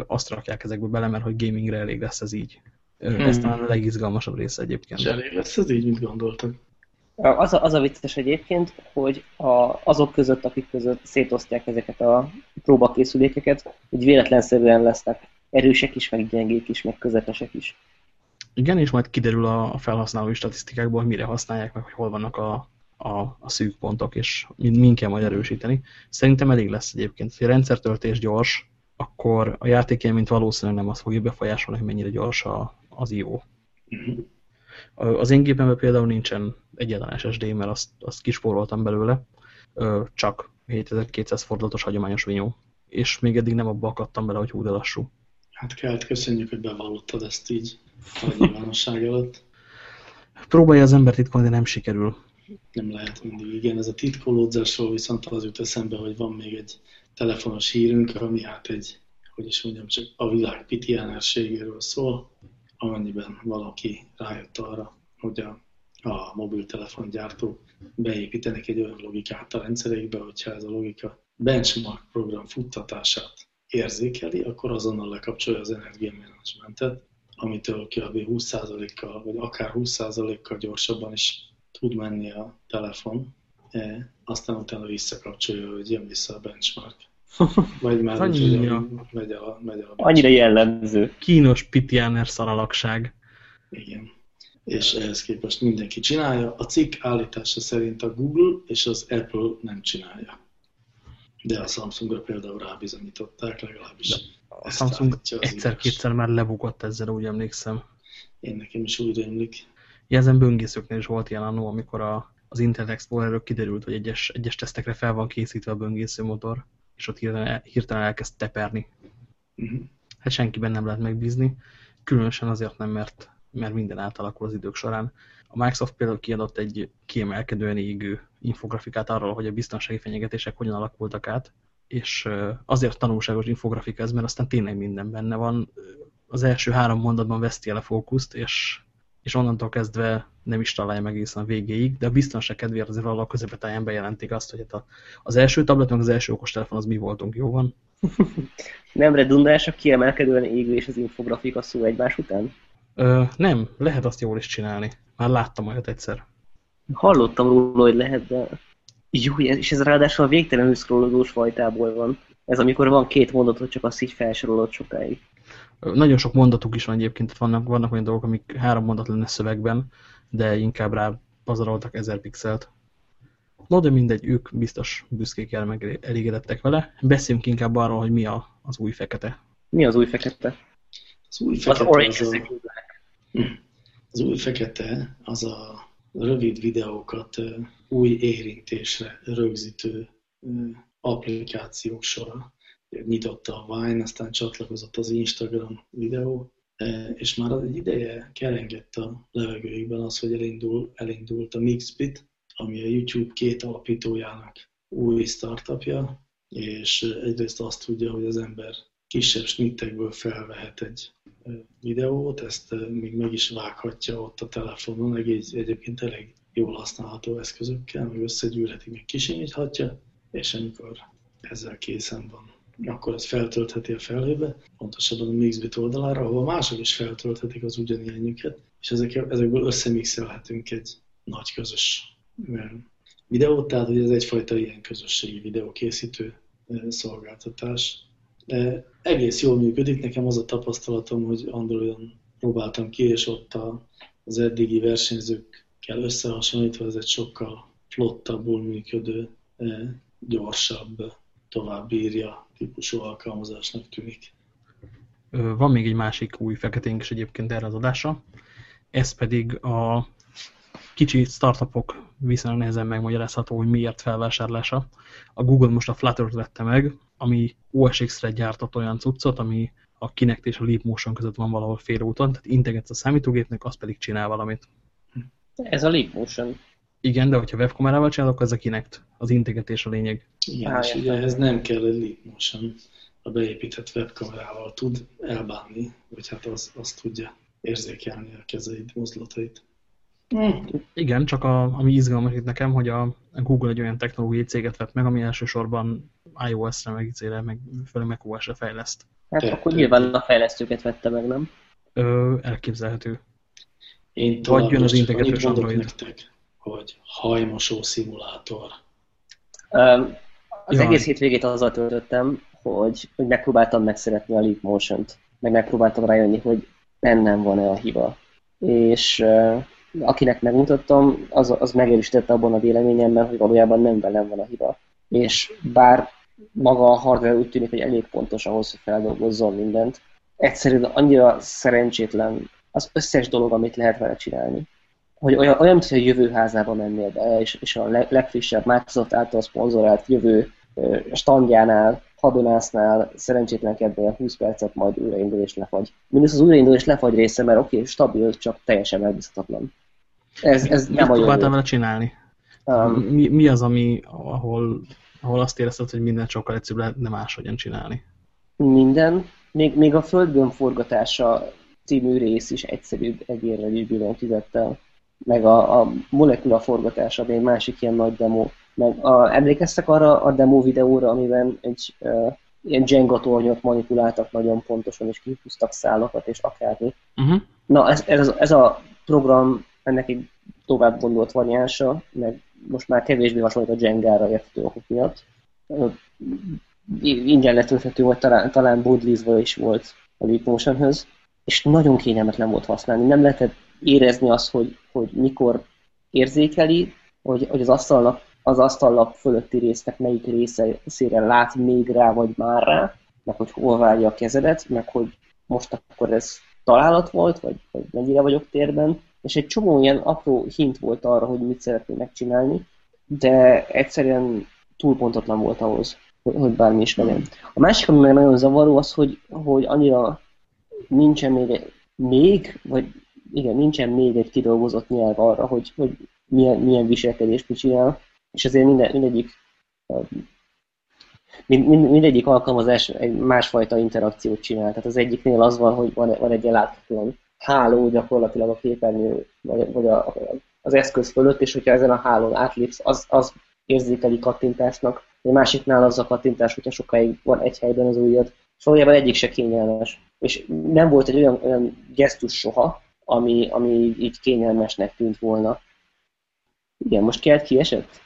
[SPEAKER 1] azt rakják ezekbe bele, mert hogy gamingre elég lesz ez így. Hmm. Ez talán a legizgalmasabb része egyébként. És
[SPEAKER 2] elég lesz ez így, mint gondoltak?
[SPEAKER 3] Az a, az a vicces egyébként, hogy a, azok között, akik között szétosztják ezeket a próbakészülékeket, hogy véletlenszerűen lesznek erősek is, meg gyengék is, meg közepesek is.
[SPEAKER 1] Igen, és majd kiderül a felhasználói statisztikákból, mire használják meg, hogy hol vannak a, a, a szűk pontok, és min kell majd erősíteni. Szerintem elég lesz egyébként. Ha a rendszertöltés gyors, akkor a játékélményt valószínűleg nem az fogja befolyásolni, hogy mennyire gyors a, az IO. Az én gépemben például nincsen egyetlen SSD, mert azt, azt kispóroltam belőle, csak 7200 fordulatos hagyományos vinyó. És még eddig nem abba akadtam bele, hogy hú, de lassú.
[SPEAKER 2] Hát kellett köszönjük, hogy bevallottad ezt így a nyilvánosság előtt.
[SPEAKER 1] Próbálja az ember titkolni, de nem sikerül.
[SPEAKER 2] Nem lehet mindig. Igen, ez a titkolódzásról viszont az jut eszembe, hogy van még egy telefonos hírünk, ami hát egy, hogy is mondjam, csak a világ pitiánerségéről szól, amennyiben valaki rájött arra, hogy a, a mobiltelefongyártók beépítenek egy olyan logikát a rendszerekbe, hogyha ez a logika benchmark program futtatását érzékeli, akkor azonnal lekapcsolja az energiamenedzsmentet, amitől kb. 20%-kal, vagy akár 20%-kal gyorsabban is tud menni a telefon, e, aztán utána visszakapcsolja, hogy jön vissza a benchmark. *laughs* Vagy már
[SPEAKER 1] annyira,
[SPEAKER 2] úgy, megy a, megy a
[SPEAKER 3] Annyira jellemző.
[SPEAKER 1] Kínos pitiáner szaralakság.
[SPEAKER 2] Igen. És ehhez képest mindenki csinálja. A cikk állítása szerint a Google és az Apple nem csinálja. De a Samsungra például rábizonyították legalábbis. De
[SPEAKER 1] a Samsung egyszer-kétszer már lebukott ezzel, úgy emlékszem.
[SPEAKER 2] Én nekem is úgy rémlik.
[SPEAKER 1] Jelzem böngészőknél is volt ilyen annó, amikor a, az Internet explorer kiderült, hogy egyes, egyes tesztekre fel van készítve a böngésző motor, és ott hirtelen, hirtelen elkezd teperni. Uh mhm. -huh. Hát senkiben nem lehet megbízni, különösen azért nem, mert, mert minden átalakul az idők során. A Microsoft például kiadott egy kiemelkedően égő infografikát arról, hogy a biztonsági fenyegetések hogyan alakultak át, és azért tanulságos infografika ez, mert aztán tényleg minden benne van. Az első három mondatban veszti el a fókuszt, és, és onnantól kezdve nem is találja meg egészen a végéig, de a biztonság kedvéért azért valahol a közepetáján bejelentik azt, hogy hát az első tablet, meg az első okostelefon az mi voltunk, jó van? *laughs*
[SPEAKER 3] nem redundáns a kiemelkedően égő és az infografika szó egymás után?
[SPEAKER 1] Ö, nem, lehet azt jól is csinálni. Már láttam olyat egyszer.
[SPEAKER 3] Hallottam róla, hogy lehet, de... Jó, és ez ráadásul a végtelenül scrollodós fajtából van. Ez amikor van két mondatot, csak azt így felsorolod sokáig.
[SPEAKER 1] Nagyon sok mondatuk is van egyébként, vannak, vannak olyan dolgok, amik három mondat lenne szövegben, de inkább rá pazaroltak ezer pixelt. No, de mindegy, ők biztos büszkék el, meg elégedettek vele. Beszéljünk inkább arról, hogy mi a, az új fekete.
[SPEAKER 3] Mi az új fekete?
[SPEAKER 2] Az új fekete az, az, a, az új fekete az a rövid videókat új érintésre rögzítő applikációk sora. Nyitotta a Vine, aztán csatlakozott az Instagram videó, és már egy ideje kerengett a levegőikben az, hogy elindul, elindult a Mixbit, ami a YouTube két alapítójának új startupja, és egyrészt azt tudja, hogy az ember kisebb snittekből felvehet egy videót, ezt még meg is vághatja ott a telefonon, egy, egyébként elég jól használható eszközökkel, meg összegyűrheti, meg kisimíthatja, és amikor ezzel készen van, akkor ezt feltöltheti a felhőbe, pontosabban a Mixbit oldalára, ahol mások is feltölthetik az ugyanilyenjüket, és ezek, ezekből összemixelhetünk egy nagy közös videót, tehát hogy ez egyfajta ilyen közösségi videókészítő szolgáltatás. Egész jól működik, nekem az a tapasztalatom, hogy Androidon próbáltam ki, és ott az eddigi versenyzőkkel összehasonlítva ez egy sokkal flottabbul működő, gyorsabb, tovább bírja típusú alkalmazásnak tűnik.
[SPEAKER 1] Van még egy másik új feketénk is egyébként erre az adásra, ez pedig a kicsi startupok viszonylag nehezen megmagyarázható, hogy miért felvásárlása. A Google most a Flutter-t vette meg, ami OSX-re gyártott olyan cuccot, ami a Kinect és a Leap Motion között van valahol félúton, tehát integetsz a számítógépnek, az pedig csinál valamit.
[SPEAKER 3] Ez a Leap Motion.
[SPEAKER 1] Igen, de hogyha webkamerával csinálok, az a Kinect, az integetés a lényeg.
[SPEAKER 2] Igen, és ugye ez nem kell egy Leap Motion, a beépített webkamerával tud elbánni, vagy hát az, azt tudja érzékelni a kezeid, mozdulatait.
[SPEAKER 1] Mm. Igen, csak a, ami izgalmas itt nekem, hogy a, Google egy olyan technológiai céget vett meg, ami elsősorban iOS-re, meg izére, meg főleg macOS-re fejleszt.
[SPEAKER 3] Hát akkor nyilván a fejlesztőket vette meg, nem?
[SPEAKER 1] Ö, elképzelhető.
[SPEAKER 2] Én Vagy jön az integrációs Android. nektek, hogy hajmosó szimulátor.
[SPEAKER 3] Um, az Jaj. egész hétvégét azzal töltöttem, hogy, hogy megpróbáltam megszeretni a Leap Motion-t, meg megpróbáltam rájönni, hogy bennem van-e a hiba. És uh, akinek megmutattam, az, az megerősítette abban a véleményemben, hogy valójában nem velem van a hiba. És bár maga a hardware úgy tűnik, hogy elég pontos ahhoz, hogy feldolgozzon mindent, egyszerűen annyira szerencsétlen az összes dolog, amit lehet vele csinálni. Hogy olyan, olyan mint hogy a jövő házába mennél be, és, és a legfrissebb Microsoft által szponzorált jövő standjánál, hadonásznál szerencsétlenkednél 20 percet, majd újraindul és lefagy. Mindez az újraindul és lefagy része, mert oké, okay, stabil, csak teljesen megbízhatatlan.
[SPEAKER 1] Ez, ez nem a vele csinálni? Um, mi, mi az, ami, ahol, ahol azt érezted, hogy minden sokkal egyszerűbb lehetne máshogyan csinálni?
[SPEAKER 3] Minden. Még, még a földgömb forgatása című rész is egyszerűbb egy érrelű billentyűzettel. Meg a, a molekula forgatása, egy másik ilyen nagy demo. Meg a, emlékeztek arra a demo videóra, amiben egy uh, ilyen Jenga tornyot manipuláltak nagyon pontosan, és kihúztak szálakat, és akármi. Uh-huh. Na, ez, ez, ez a program ennek egy tovább gondolt variánsa, meg most már kevésbé hasonlít a Jenga-ra érthető okok miatt. Ingyen letölthető, vagy talán, talán boodlizva is volt a Leap Motionhöz, és nagyon kényelmetlen volt használni. Nem lehetett érezni azt, hogy, hogy mikor érzékeli, hogy, hogy az asztalnak az asztallap fölötti résznek melyik részére lát még rá, vagy már rá, meg hogy hol várja a kezedet, meg hogy most akkor ez találat volt, vagy, vagy mennyire vagyok térben, és egy csomó ilyen apró hint volt arra, hogy mit szeretné megcsinálni, de egyszerűen túl pontatlan volt ahhoz, hogy bármi is legyen. A másik, ami meg nagyon zavaró, az, hogy, hogy annyira nincsen még, még, vagy igen, nincsen még egy kidolgozott nyelv arra, hogy, hogy milyen, milyen viselkedést mit csinál, és ezért minden, mindegyik Mind, mind, mindegyik alkalmazás egy másfajta interakciót csinál. Tehát az egyiknél az van, hogy van, van egy láthatóan háló gyakorlatilag a képernyő, vagy, vagy a, az eszköz fölött, és hogyha ezen a hálón átlépsz, az, az érzékeli kattintásnak. A másiknál az a kattintás, hogyha sokáig van egy helyben az ujjad. Szóval valójában egyik se kényelmes. És nem volt egy olyan, olyan gesztus soha, ami, ami így kényelmesnek tűnt volna. Igen, most kelt kiesett?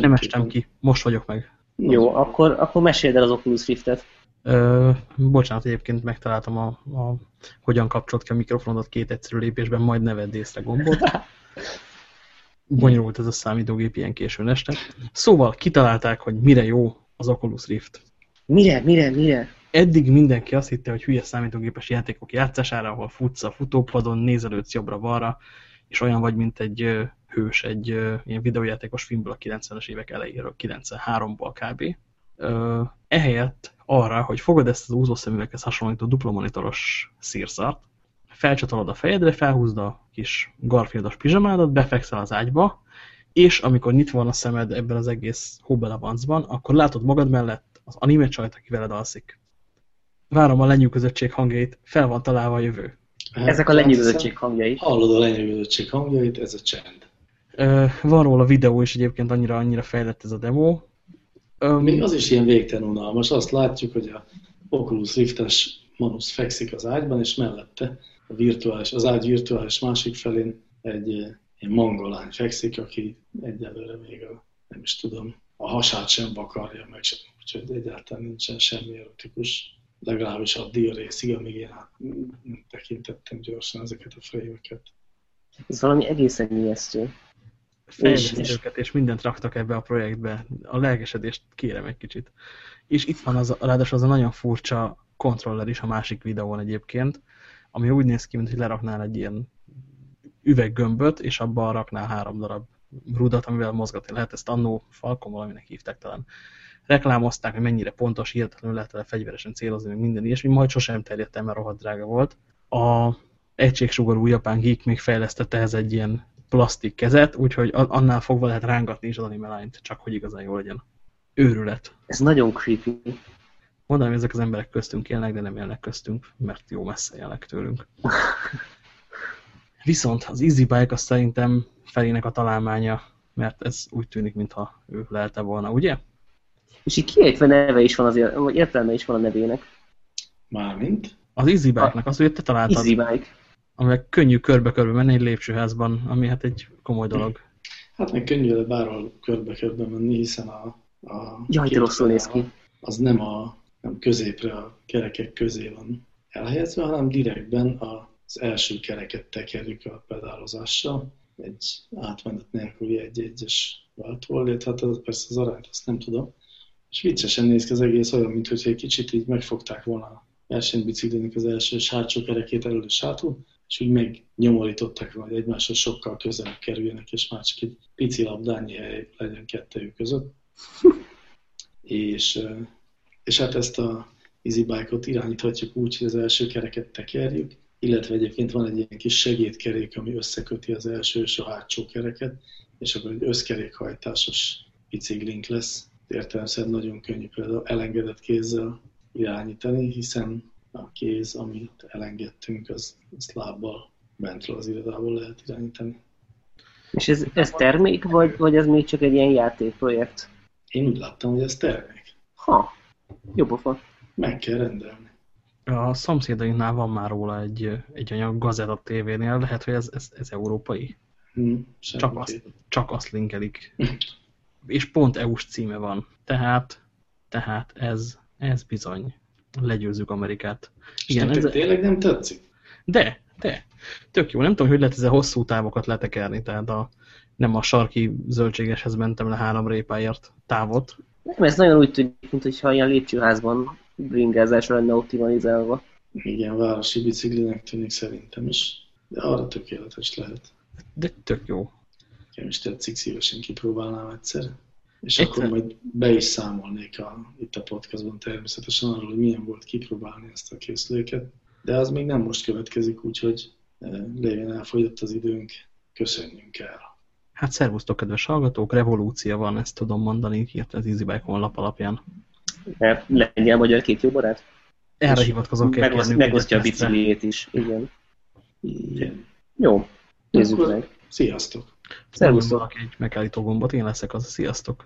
[SPEAKER 1] Nem estem ki, most vagyok meg.
[SPEAKER 3] Jó, akkor, akkor meséld el az Oculus Rift-et.
[SPEAKER 1] Ö, bocsánat, egyébként megtaláltam, a, a, hogyan kapcsolt ki a mikrofonot két egyszerű lépésben, majd neved észre gombot. Bonyolult ez a számítógép ilyen későn este. Szóval kitalálták, hogy mire jó az Oculus Rift.
[SPEAKER 3] Mire, mire, mire?
[SPEAKER 1] Eddig mindenki azt hitte, hogy hülye számítógépes játékok játszására, ahol futsz a futópadon, nézelődsz jobbra-balra, és olyan vagy, mint egy hős egy ilyen videójátékos filmből a 90-es évek elejéről, 93-ból kb. Ehelyett arra, hogy fogod ezt az úzószemüveghez hasonlító dupla monitoros szírszart, felcsatolod a fejedre, felhúzd a kis Garfieldos pizsamádat, befekszel az ágyba, és amikor nyitva van a szemed ebben az egész hóbelavancban, akkor látod magad mellett az anime csajt, aki veled alszik. Várom a lenyűgözöttség hangjait, fel van találva a jövő.
[SPEAKER 3] Ezek a lenyűgözöttség hangjai.
[SPEAKER 2] Hallod a lenyűgözöttség hangjait, ez a csend.
[SPEAKER 1] Van róla videó is egyébként, annyira, annyira fejlett ez a demo.
[SPEAKER 2] Még az is ilyen végtelen unalmas. Azt látjuk, hogy a Oculus Rift-es Manus fekszik az ágyban, és mellette a virtuális, az ágy virtuális másik felén egy ilyen mangolány fekszik, aki egyelőre még a, nem is tudom, a hasát sem vakarja meg, sem, úgyhogy egyáltalán nincsen semmi erotikus, legalábbis a díj részig, amíg én hát tekintettem gyorsan ezeket a frame-eket.
[SPEAKER 3] Ez valami egészen ijesztő
[SPEAKER 1] fejlesztőket és mindent raktak ebbe a projektbe. A lelkesedést kérem egy kicsit. És itt van az, ráadásul az a nagyon furcsa kontroller is a másik videón egyébként, ami úgy néz ki, mint hogy leraknál egy ilyen üveggömböt, és abban raknál három darab rudat, amivel mozgatni lehet. Ezt annó Falcon valaminek hívták talán. Reklámozták, hogy mennyire pontos, hihetetlenül lehet vele fegyveresen célozni, meg minden ilyesmi, majd sosem terjedt el, mert rohadt drága volt. A egységsugarú japán geek még fejlesztette ehhez egy ilyen plastik kezet, úgyhogy annál fogva lehet rángatni is az animalányt, csak hogy igazán jó legyen. Őrület.
[SPEAKER 3] Ez nagyon creepy.
[SPEAKER 1] Mondanám, hogy ezek az emberek köztünk élnek, de nem élnek köztünk, mert jó messze élnek tőlünk. Viszont az Easy Bike az szerintem felének a találmánya, mert ez úgy tűnik, mintha ő lehelte volna, ugye?
[SPEAKER 3] És így kiejtve neve is van azért, vagy értelme is van a nevének.
[SPEAKER 2] Mármint?
[SPEAKER 1] Az Easy Bike-nak, az, hogy te találtad.
[SPEAKER 3] Easy Bike
[SPEAKER 1] amivel könnyű körbe-körbe menni egy lépcsőházban, ami hát egy komoly dolog.
[SPEAKER 2] Hát meg könnyű lehet bárhol körbe-körbe menni, hiszen a, a
[SPEAKER 3] Jaj, rosszul néz ki.
[SPEAKER 2] Az nem a nem középre a kerekek közé van elhelyezve, hanem direktben az első kereket tekerjük a pedálozással, egy átmenet nélküli egy-egyes váltóval, hát az, persze az arányt azt nem tudom. És viccesen néz ki az egész olyan, mintha egy kicsit így megfogták volna a versenybiciklinek az első hátsó kerekét elől és hátul, és úgy megnyomorították, hogy egymáshoz sokkal közelebb kerüljenek, és már csak egy pici labdányi hely legyen kettőjük között. *laughs* és, és hát ezt a bike-ot irányíthatjuk úgy, hogy az első kereket tekerjük, illetve egyébként van egy ilyen kis segédkerék, ami összeköti az első és a hátsó kereket, és akkor egy összkerékhajtásos biciklink lesz. Értelemszerűen nagyon könnyű például elengedett kézzel irányítani, hiszen a kéz, amit elengedtünk, az, az lábbal bentről az irodából lehet irányítani.
[SPEAKER 3] És ez, ez termék, vagy, vagy ez még csak egy ilyen játékprojekt?
[SPEAKER 2] Én úgy láttam, hogy ez termék.
[SPEAKER 3] Ha, jó pofa.
[SPEAKER 2] Meg kell rendelni.
[SPEAKER 1] A szomszédainknál van már róla egy, egy anyag Gazetta TV-nél, lehet, hogy ez, ez, ez európai.
[SPEAKER 2] Hmm,
[SPEAKER 1] csak, azt, csak azt linkelik. *laughs* És pont EU-s címe van. Tehát, tehát ez, ez bizony legyőzzük Amerikát.
[SPEAKER 2] Igen, ez... tényleg nem tetszik?
[SPEAKER 1] De, de. Tök jó. Nem tudom, hogy lehet ezzel hosszú távokat letekerni, tehát a, nem a sarki zöldségeshez mentem le három répáért távot.
[SPEAKER 3] Nem, ez nagyon úgy tűnik, mintha ilyen lépcsőházban bringázásra lenne optimalizálva.
[SPEAKER 2] Igen, városi biciklinek tűnik szerintem is, de arra tökéletes lehet.
[SPEAKER 1] De tök jó.
[SPEAKER 2] Nekem is tetszik, szívesen kipróbálnám egyszer. És Egyszer. akkor majd be is számolnék a, itt a podcastban természetesen arról, hogy milyen volt kipróbálni ezt a készüléket. De az még nem most következik, úgyhogy lévén elfogyott az időnk, köszönjünk el.
[SPEAKER 1] Hát szervusztok, kedves hallgatók, revolúcia van, ezt tudom mondani, írt az EasyBike honlap alapján.
[SPEAKER 3] Lengyel-magyar két jó barát?
[SPEAKER 1] Erre hivatkozok
[SPEAKER 3] Megoszt, Megosztja a bicikliét is, igen. igen. Jó, nézzük meg.
[SPEAKER 2] Sziasztok!
[SPEAKER 1] Szervusztok! Egy megállító gombot, én leszek az, sziasztok!